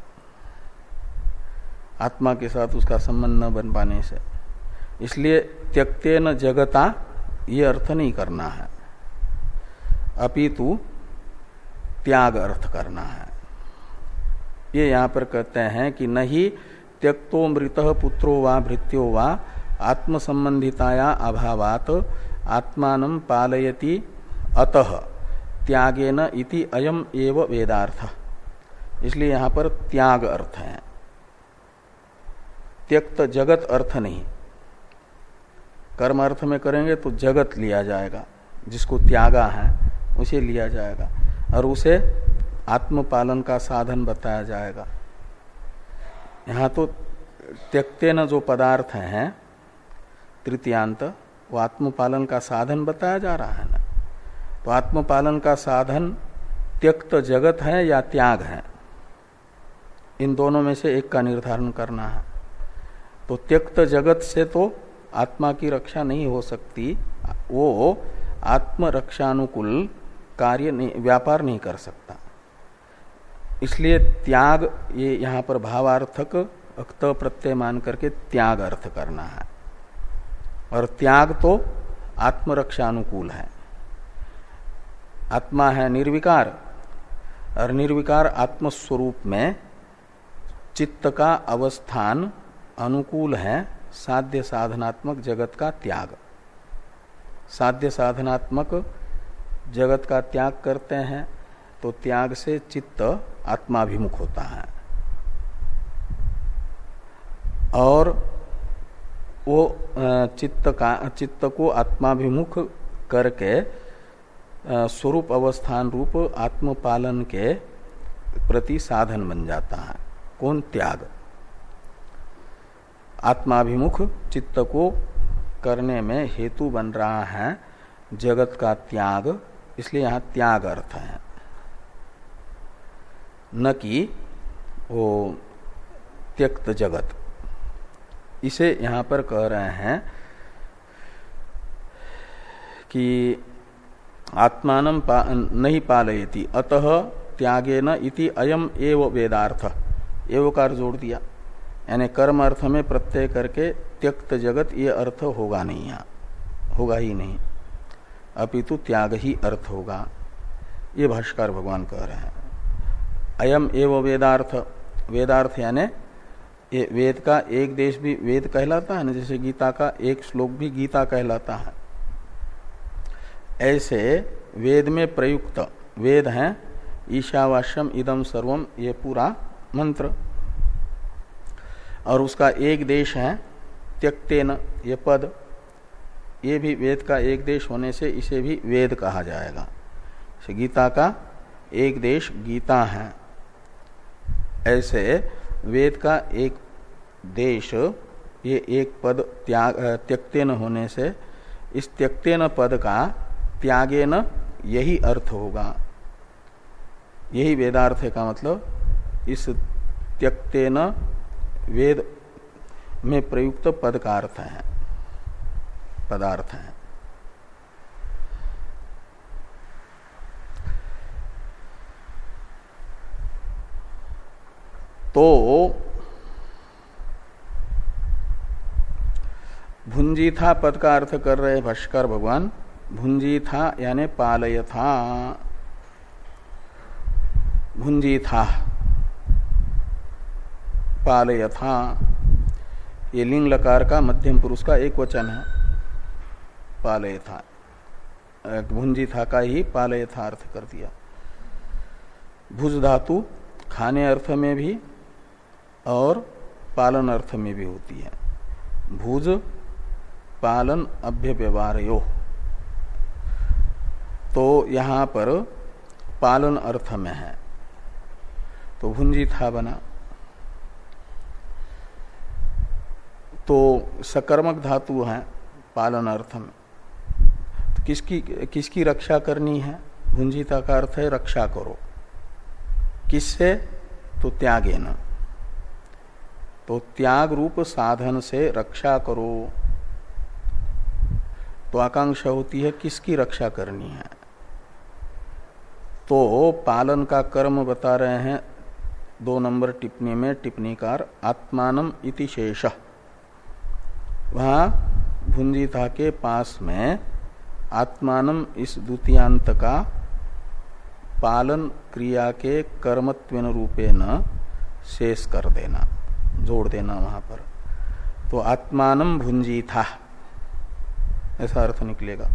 आत्मा के साथ उसका संबंध न बन पाने से। इसलिए त्यक्ते न जगता, ये अर्थ नहीं करना है। अपितु त्याग अर्थ करना है। ये यहाँ पर कहते हैं कि नहीं त्यक्तो मृत पुत्रो वा भृत्यो वा आत्म संबंधिताया अभावात आत्मान पालयति अतः त्यागेन इति अयम एव वेदार्थ। इसलिए यहाँ पर त्याग अर्थ है। त्यक्त जगत अर्थ नहीं। कर्म अर्थ में करेंगे तो जगत लिया जाएगा। जिसको त्यागा है, उसे लिया जाएगा। और उसे आत्म पालन का साधन बताया जाएगा। यहाँ तो त्यक्ते न जो पदार्थ है तृतीयांत वो आत्मपालन का साधन बताया जा रहा है ना। तो आत्मपालन का साधन त्यक्त जगत है या त्याग है? इन दोनों में से एक का निर्धारण करना है। तो त्यक्त जगत से तो आत्मा की रक्षा नहीं हो सकती, वो आत्म रक्षानुकूल कार्य नहीं, व्यापार नहीं कर सकता। इसलिए त्याग ये यहाँ पर भावार्थक, अक्त प्रत्यय मान करके त्याग अर्थ करना है। और त्याग तो आत्मरक्षा अनुकूल है। आत्मा है निर्विकार, और निर्विकार आत्मस्वरूप में चित्त का अवस्थान अनुकूल है, साध्य साधनात्मक जगत का त्याग। साध्य साधनात्मक जगत का त्याग करते हैं तो त्याग से चित्त आत्माभिमुख होता है। और वो चित्त का, चित्त को आत्माभिमुख करके स्वरूप अवस्थान रूप आत्मपालन के प्रति साधन बन जाता है। कौन त्याग? आत्माभिमुख चित्त को करने में हेतु बन रहा है जगत का त्याग, इसलिए यहाँ त्याग अर्थ है। न कि वो, त्यक्त जगत। इसे यहाँ पर कह रहे हैं कि आत्मान पा, नहीं पालयती अतः त्यागे न इति अयम एव वेदार्थ। एवकार जोड़ दिया। यानी कर्म अर्थ में प्रत्यय करके त्यक्त जगत ये अर्थ होगा नहीं यहाँ। होगा ही नहीं। अपितु त्याग ही अर्थ होगा। ये भाष्कर भगवान कह रहे हैं। अयम एव वेदार्थ। वेदार्थ यानी ये वेद का एक देश भी वेद कहलाता है ना, जैसे गीता का एक श्लोक भी गीता कहलाता है। ऐसे वेद में प्रयुक्त वेद है, ईशावास्यम इदम सर्वम, ये पूरा मंत्र। और उसका एक देश है, त्यक्तेन, ये पद। ये भी वेद का एक देश होने से इसे भी वेद कहा जाएगा। गीता का एक देश गीता है। ऐसे वेद का एक देश, ये एक पद त्याग त्यक्तेन होने से, इस त्यक्तेन पद का त्यागे न यही अर्थ होगा। यही वेदार्थ का मतलब? इस त्यक्तेन वेद में प्रयुक्त पद का अर्थ है, पदार्थ है। तो भुंजी था पद का अर्थ कर रहे भाष्कर भगवान भुंजी था यानी पालय था भुंजी था पालय था ये लिंग लकार का मध्यम पुरुष का एक वचन है पालय था भुंजी था का ही पालय था अर्थ कर दिया। भुज धातु खाने अर्थ में भी और पालन अर्थ में भी होती है। भुज पालन अभ्य व्यवहार तो यहाँ पर पालन अर्थ में है। तो भुंजी था बना। तो सकर्मक धातु है पालन अर्थ में। तो किसकी किसकी रक्षा करनी है? भुंजिता का अर्थ है रक्षा करो। किससे? तो त्यागे न तो त्याग रूप साधन से रक्षा करो। तो आकांक्षा होती है, किसकी रक्षा करनी है? तो पालन का कर्म बता रहे हैं, दो नंबर टिप्पणी में, टिप्पणीकार, आत्मानम इति शेष। वहाँ भुंजिता के पास में आत्मानम इस द्वितीयांत का पालन क्रिया के कर्मत्व रूपे न शेष कर देना, जोड़ देना वहाँ पर। तो आत्मानम भुंजी था। ऐसा अर्थ निकलेगा।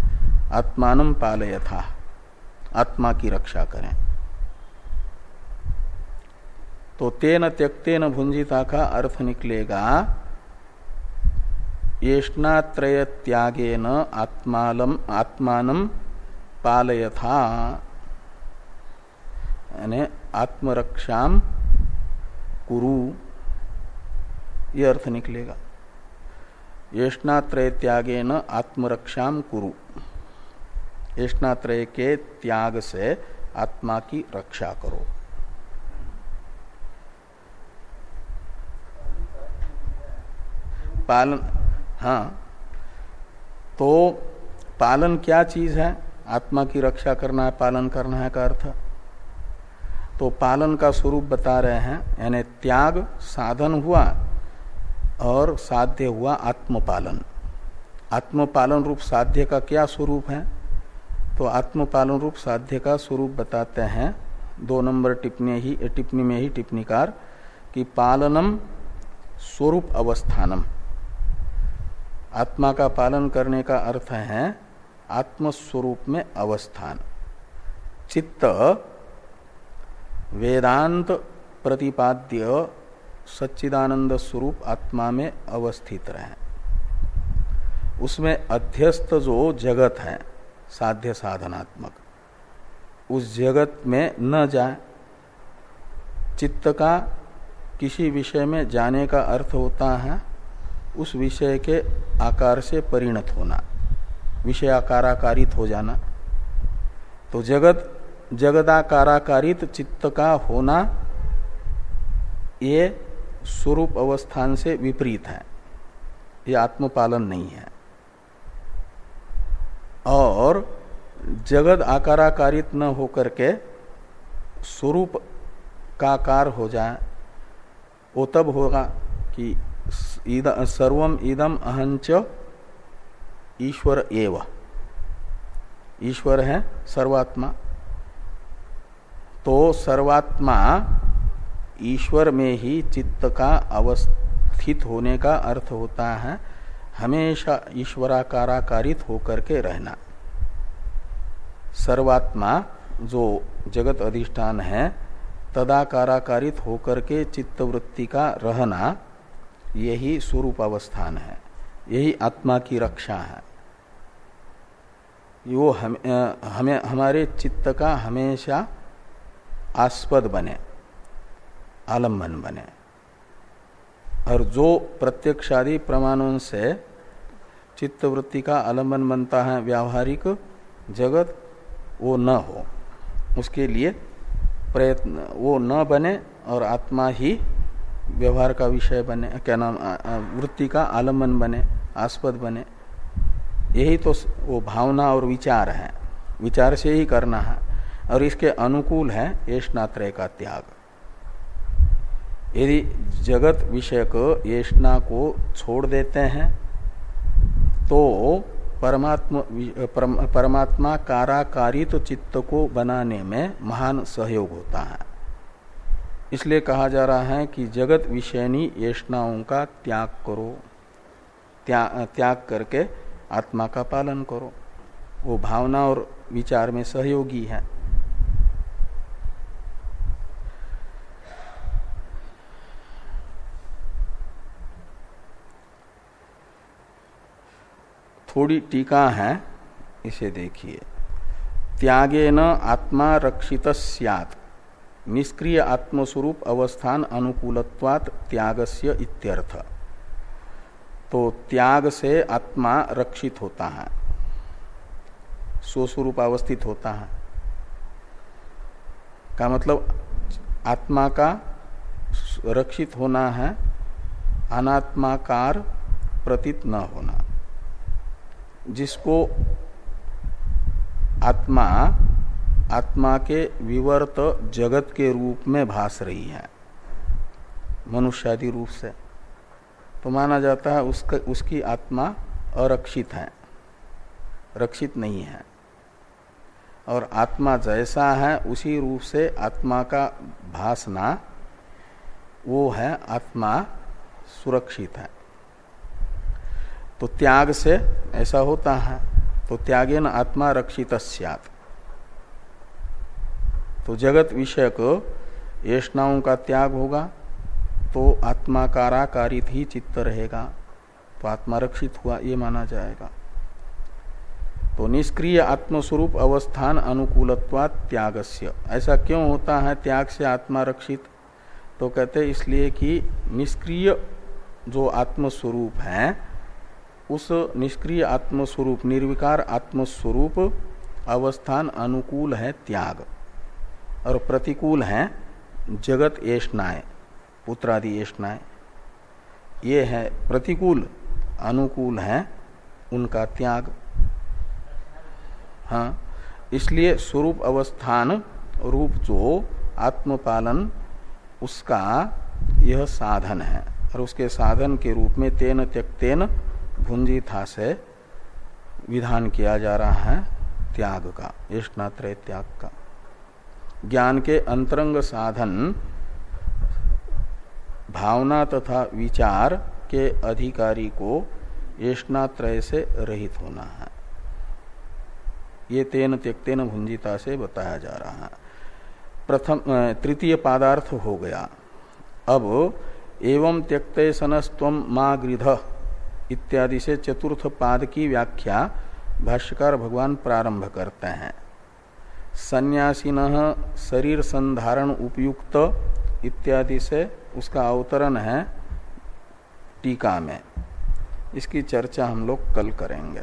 आत्मान पालय था आत्मा की रक्षा करें। तो तेन त्यक्तेन भुंजिता का अर्थ निकलेगा येष्णात्रय त्यागेन आत्मालम आत्मान पालय था यानी आत्मरक्षा कुरु। ये अर्थ निकलेगा। येष्णात्रय न आत्मरक्षा कुरु। येष्णात्रय के त्याग से आत्मा की रक्षा करो। पालन हाँ। तो पालन क्या चीज़ है? आत्मा की रक्षा करना है, पालन करना है का अर्थ? तो पालन का स्वरूप बता रहे हैं, यानी त्याग साधन हुआ और साध्य हुआ आत्मपालन। आत्मपालन रूप साध्य का क्या स्वरूप है? तो आत्मपालन रूप साध्य का स्वरूप बताते हैं। दो नंबर टिप्पणी ही, टिप्पणी में ही टिप्पणीकार कि पालनम स्वरूप अवस्थानम। आत्मा का पालन करने का अर्थ है आत्मस्वरूप में अवस्थान। चित्त वेदांत प्रतिपाद्य सच्चिदानंद स्वरूप आत्मा में अवस्थित रहे। उसमें अध्यस्त जो जगत है, साध्य साधनात्मक, उस जगत में न जाए। चित्त का किसी विषय में जाने का अर्थ होता है, उस विषय के आकार से परिणत होना विषय आकाराकारित हो जाना। तो जगत, जगदाकाराकारित चित्त का होना, ये स्वरूप अवस्थान से विपरीत है। ये आत्मपालन नहीं है। और जगत आकाराकारित न होकर के स्वरूप का आकार हो जाए, वो तब होगा कि सर्वम इदम अहंच ईश्वर एव। ईश्वर है सर्वात्मा। तो सर्वात्मा ईश्वर में ही चित्त का अवस्थित होने का अर्थ होता है हमेशा ईश्वराकाराकारित होकर के रहना। सर्वात्मा जो जगत अधिष्ठान है तदाकाराकारित होकर के चित्तवृत्ति का रहना यही स्वरूप अवस्थान है यही आत्मा की रक्षा है। वो हम, हमें हमारे चित्त का हमेशा आस्पद बने। आलंबन बने। और जो प्रत्यक्षादि प्रमाणों से चित्तवृत्ति का आलंबन बनता है, व्यावहारिक जगत, वो न हो। उसके लिए प्रयत्न, वो न बने और आत्मा ही व्यवहार का विषय बने, क्या नाम वृत्ति का आलंबन बने, आस्पद बने। यही तो वो भावना और विचार है। विचार से ही करना है। और इसके अनुकूल है येष्णात्रय का त्याग। यदि जगत विषयक येष्णा को छोड़ देते हैं तो परमात्मा परमात्मा काराकारित तो चित्त को बनाने में महान सहयोग होता है। इसलिए कहा जा रहा है कि जगत विषयनी येष्णाओं का त्याग करो। त्या, त्याग करके आत्मा का पालन करो। वो भावना और विचार में सहयोगी है। थोड़ी टीका है, इसे देखिए। त्यागे न आत्मा रक्षित सियात निष्क्रिय आत्मस्वरूप अवस्थान अनुकूलत्वात त्यागस्य इत्यर्थ। तो त्याग से आत्मा रक्षित होता है, स्वस्वरूप अवस्थित होता है। का मतलब आत्मा का रक्षित होना है, अनात्माकार प्रतीत न होना। जिसको आत्मा आत्मा के विवर्त जगत के रूप में भास रही है, मनुष्यादि रूप से। तो माना जाता है उसका, उसकी आत्मा अरक्षित है, रक्षित नहीं है। और आत्मा जैसा है, उसी रूप से आत्मा का भासना, वो है आत्मा सुरक्षित है। तो त्याग से ऐसा होता है तो त्यागे न आत्मा रक्षित तो जगत विषयक येष्णाओं का त्याग होगा तो आत्मा काराकारित ही चित्त रहेगा तो आत्मा रक्षित हुआ, ये माना जाएगा। तो निष्क्रिय आत्मस्वरूप अवस्थान अनुकूलत्वात त्यागस्य। ऐसा क्यों होता है, त्याग से आत्मा रक्षित? तो कहते इसलिए कि निष्क्रिय जो आत्मस्वरूप है उस निष्क्रिय आत्मस्वरूप, निर्विकार आत्मस्वरूप अवस्थान अनुकूल है त्याग और प्रतिकूल है जगत येष्णाएँ पुत्रादि येष्णाएँ ये है प्रतिकूल, अनुकूल है उनका त्याग। हाँ इसलिए स्वरूप अवस्थान रूप जो आत्मपालन, उसका यह साधन है। और उसके साधन के रूप में तेन त्यक्तेन भुंजी था से विधान किया जा रहा है त्याग का येष्णात्रय त्याग का। ज्ञान के अंतरंग साधन, भावना तथा विचार के अधिकारी को येष्णात्रय से रहित होना है। ये तेन त्यक्तेन भुंजिता से बताया जा रहा है। प्रथम तृतीय पादार्थ हो गया। अब एवं त्यक्त सनस्व माँ गृध इत्यादि से चतुर्थ पाद की व्याख्या भाष्यकार भगवान प्रारंभ करते हैं। सन्यासीन शरीर संधारण उपयुक्त इत्यादि से उसका अवतरण है टीका में। इसकी चर्चा हम लोग कल करेंगे।